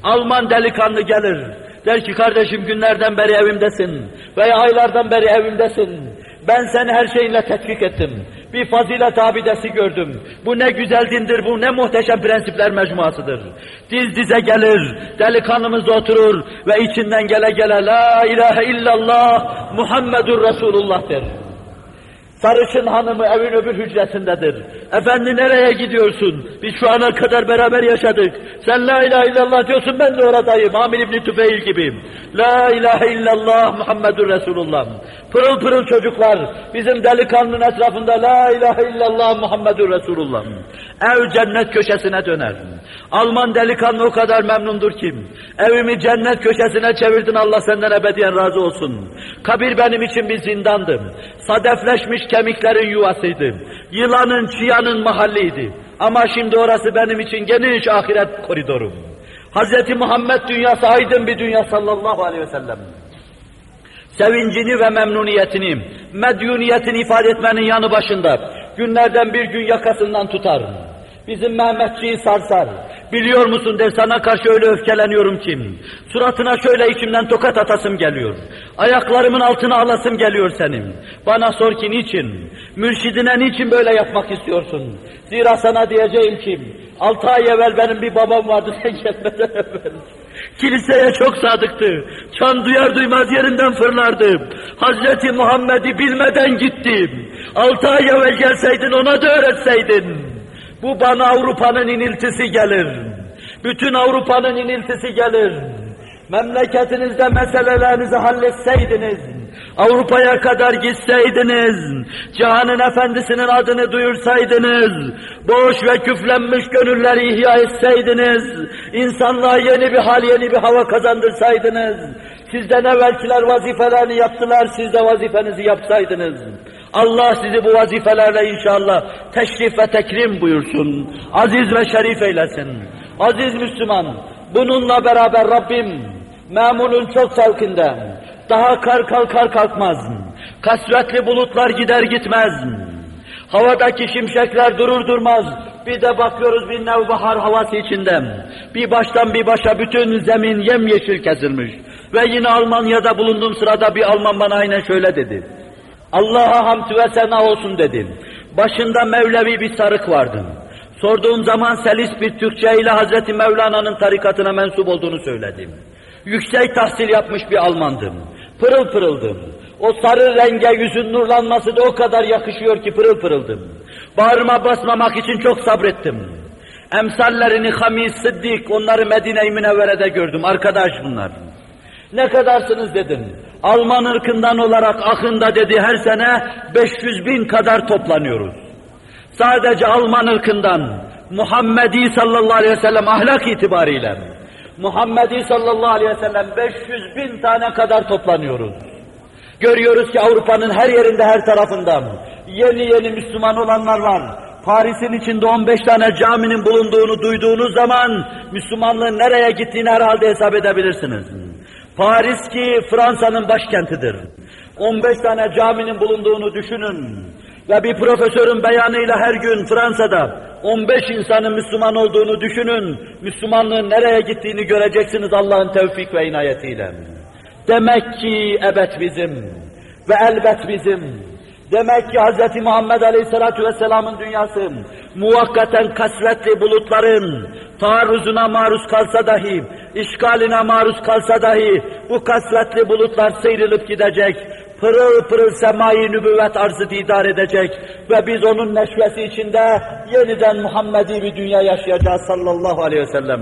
Alman delikanlı gelir. Der ki kardeşim günlerden beri evimdesin veya aylardan beri evimdesin. Ben seni her şeyinle tetkik ettim. Bir fazilet abidesi gördüm. Bu ne güzel dindir, bu ne muhteşem prensipler mecmuasıdır. Diz dize gelir, delikanlımız oturur ve içinden gele gele La ilahe illallah Muhammedur Resulullah der. Sarışın hanımı evin öbür hücresindedir. Efendi nereye gidiyorsun? Biz şu ana kadar beraber yaşadık. Sen la ilahe illallah diyorsun ben de oradayım. Amir İbni Tüfeil gibiyim. La ilahe illallah Muhammedur Resulullah. Pırıl pırıl çocuklar bizim delikanlının etrafında la ilahe illallah Muhammedur Resulullah. Ev cennet köşesine döner. Alman delikanlı o kadar memnundur ki. Evimi cennet köşesine çevirdin Allah senden ebediyen razı olsun. Kabir benim için bir zindandım. Sadefleşmiş kemiklerin yuvasıydı. Yılanın, çıyanın mahalliydi. Ama şimdi orası benim için geniş ahiret koridorum. Hz. Muhammed dünyası aydın bir dünya sallallahu aleyhi ve sellem. Sevincini ve memnuniyetini, medyuniyetini ifade etmenin yanı başında günlerden bir gün yakasından tutar. Bizim Mehmetçiği sarsar. Biliyor musun der sana karşı öyle öfkeleniyorum ki. Suratına şöyle içimden tokat atasım geliyor. Ayaklarımın altına alasım geliyor senin. Bana sor ki niçin? Mürşidine niçin böyle yapmak istiyorsun? Zira sana diyeceğim ki altı ay evvel benim bir babam vardı sen gelmeden evvel. Kiliseye çok sadıktı. Çan duyar duymaz yerinden fırlardı. Hazreti Muhammed'i bilmeden gittim. Altı ay evvel gelseydin ona da öğretseydin. Bu bana Avrupa'nın iniltisi gelir. Bütün Avrupa'nın iniltisi gelir. Memleketinizde meselelerinizi halletseydiniz, Avrupa'ya kadar gitseydiniz, cihanın efendisinin adını duyursaydınız, boş ve küflenmiş gönülleri ihya etseydiniz, insanlığa yeni bir hal, yeni bir hava kazandırsaydınız, sizden evvelkiler vazifelerini yaptılar, siz de vazifenizi yapsaydınız. Allah sizi bu vazifelerle inşallah teşrif ve tekrim buyursun. Aziz ve şerif eylesin. Aziz Müslüman, bununla beraber Rabbim memulun çok sevkinde. Daha kar kalkar kalkmaz. Kasvetli bulutlar gider gitmez. Havadaki şimşekler durur durmaz. Bir de bakıyoruz bir nevbahar havası içinde. Bir baştan bir başa bütün zemin yemyeşil kesilmiş. Ve yine Almanya'da bulunduğum sırada bir Alman bana aynen şöyle dedi. Allah'a hamd ve sena olsun dedim. Başında Mevlevi bir sarık vardı. Sorduğum zaman selis bir Türkçe ile Hazreti Mevlana'nın tarikatına mensup olduğunu söyledim. Yüksek tahsil yapmış bir Almandım. Pırıl pırıldım. O sarı renge yüzün nurlanması da o kadar yakışıyor ki pırıl pırıldım. Bağrıma basmamak için çok sabrettim. Emsallerini Hamis Sıddik, onları Medine-i Münevvere'de gördüm. Arkadaş bunlar. Ne kadarsınız dedim. Alman ırkından olarak akında dedi her sene 500 bin kadar toplanıyoruz. Sadece Alman ırkından Muhammedi sallallahu aleyhi ve sellem ahlak itibariyle Muhammedi sallallahu aleyhi ve sellem 500 bin tane kadar toplanıyoruz. Görüyoruz ki Avrupa'nın her yerinde her tarafından yeni yeni Müslüman olanlar var. Paris'in içinde 15 tane caminin bulunduğunu duyduğunuz zaman Müslümanlığın nereye gittiğini herhalde hesap edebilirsiniz. Paris ki Fransa'nın başkentidir. 15 tane caminin bulunduğunu düşünün. Ve bir profesörün beyanıyla her gün Fransa'da 15 insanın Müslüman olduğunu düşünün. Müslümanlığın nereye gittiğini göreceksiniz Allah'ın tevfik ve inayetiyle. Demek ki evet bizim ve elbet bizim. Demek ki Hz. Muhammed Aleyhisselatü Vesselam'ın dünyası muvakkaten kasvetli bulutların taarruzuna maruz kalsa dahi, işgaline maruz kalsa dahi bu kasvetli bulutlar sıyrılıp gidecek, pırıl pırıl semayı nübüvvet arzı didar edecek ve biz onun neşvesi içinde yeniden Muhammedi bir dünya yaşayacağız sallallahu aleyhi ve sellem.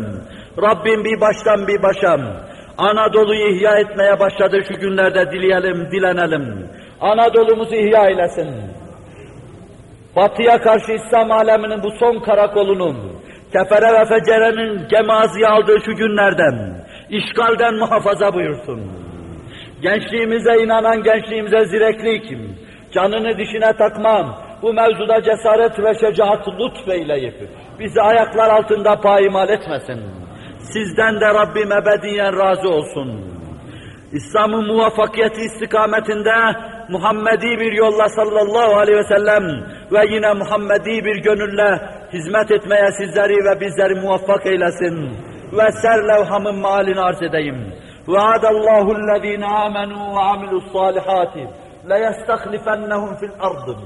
Rabbim bir baştan bir başa Anadolu'yu ihya etmeye başladı şu günlerde dileyelim, dilenelim. Anadolu'muzu ihya eylesin. Batıya karşı İslam aleminin bu son karakolunun, kefere ve fecerenin gemaziye aldığı şu günlerden, işgalden muhafaza buyursun. Gençliğimize inanan gençliğimize zireklik, canını dişine takmam, bu mevzuda cesaret ve şecaat lütfeyleyip, bizi ayaklar altında payimal etmesin. Sizden de Rabbim ebediyen razı olsun. İslam'ın muvaffakiyeti istikametinde Muhammedi bir yolla sallallahu aleyhi ve sellem ve yine Muhammedi bir gönülle hizmet etmeye sizleri ve bizleri muvaffak eylesin. Ve serlevhamın malini arz edeyim. وعد الله الذين آمنوا وعملوا الصالحات ليستخلفنهم في الأرض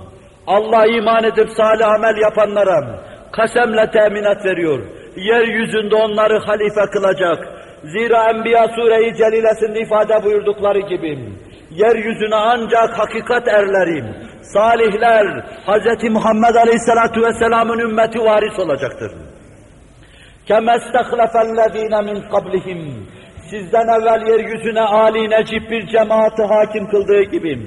Allah iman edip salih amel yapanlara kasemle teminat veriyor. Yeryüzünde onları halife kılacak. Zira Enbiya Sure-i Celilesinde ifade buyurdukları gibi yeryüzüne ancak hakikat erleri, salihler, Hz. Muhammed Aleyhisselatü Vesselam'ın ümmeti varis olacaktır. كَمَا اسْتَخْلَفَ الَّذ۪ينَ مِنْ قَبْلِهِمْ Sizden evvel yeryüzüne âli necip bir cemaati hakim kıldığı gibi,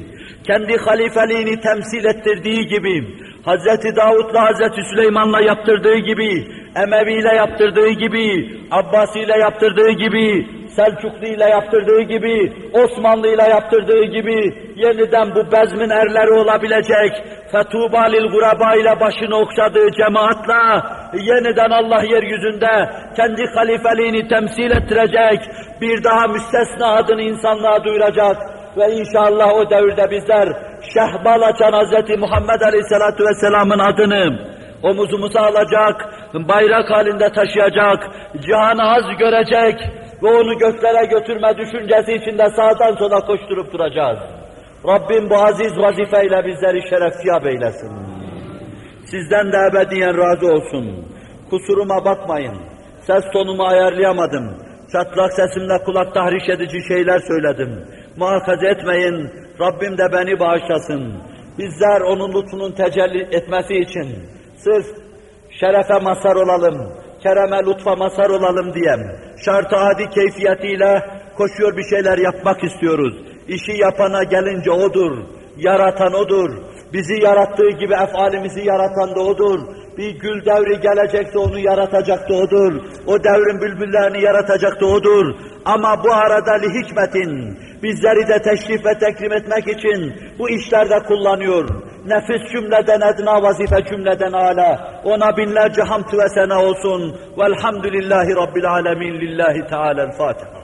kendi halifeliğini temsil ettirdiği gibi, Hz. Davud'la Hz. Süleyman'la yaptırdığı gibi, Emevi ile yaptırdığı gibi, Abbasi ile yaptırdığı gibi, Selçuklu ile yaptırdığı gibi, Osmanlı ile yaptırdığı gibi, yeniden bu bezmin erleri olabilecek, fetuba lil guraba ile başını okşadığı cemaatla, yeniden Allah yeryüzünde kendi halifeliğini temsil ettirecek, bir daha müstesna adını insanlığa duyuracak ve inşallah o devirde bizler şehbal açan Hz. Muhammed Aleyhisselatü Vesselam'ın adını omuzumuza alacak, bayrak halinde taşıyacak, cihanı haz görecek ve onu göklere götürme düşüncesi içinde sağdan sola koşturup duracağız. Rabbim bu aziz vazifeyle bizleri şerefyab eylesin. Sizden de ebediyen razı olsun. Kusuruma bakmayın. Ses tonumu ayarlayamadım. Çatlak sesimle kulak tahriş edici şeyler söyledim. Muhakaze etmeyin. Rabbim de beni bağışlasın. Bizler onun lütfunun tecelli etmesi için sırf şerefe mazhar olalım, kereme lütfa mazhar olalım diye şart adi keyfiyetiyle koşuyor bir şeyler yapmak istiyoruz. İşi yapana gelince odur, yaratan odur. Bizi yarattığı gibi efalimizi yaratan da odur. Bir gül devri gelecekse onu yaratacak da odur. O devrin bülbüllerini yaratacak da odur. Ama bu arada li hikmetin bizleri de teşrif ve tekrim etmek için bu işlerde kullanıyor. Nefis cümleden edna vazife cümleden ala. Ona binlerce hamd ve sena olsun. Velhamdülillahi Rabbil alemin lillahi Teala'l-Fatiha.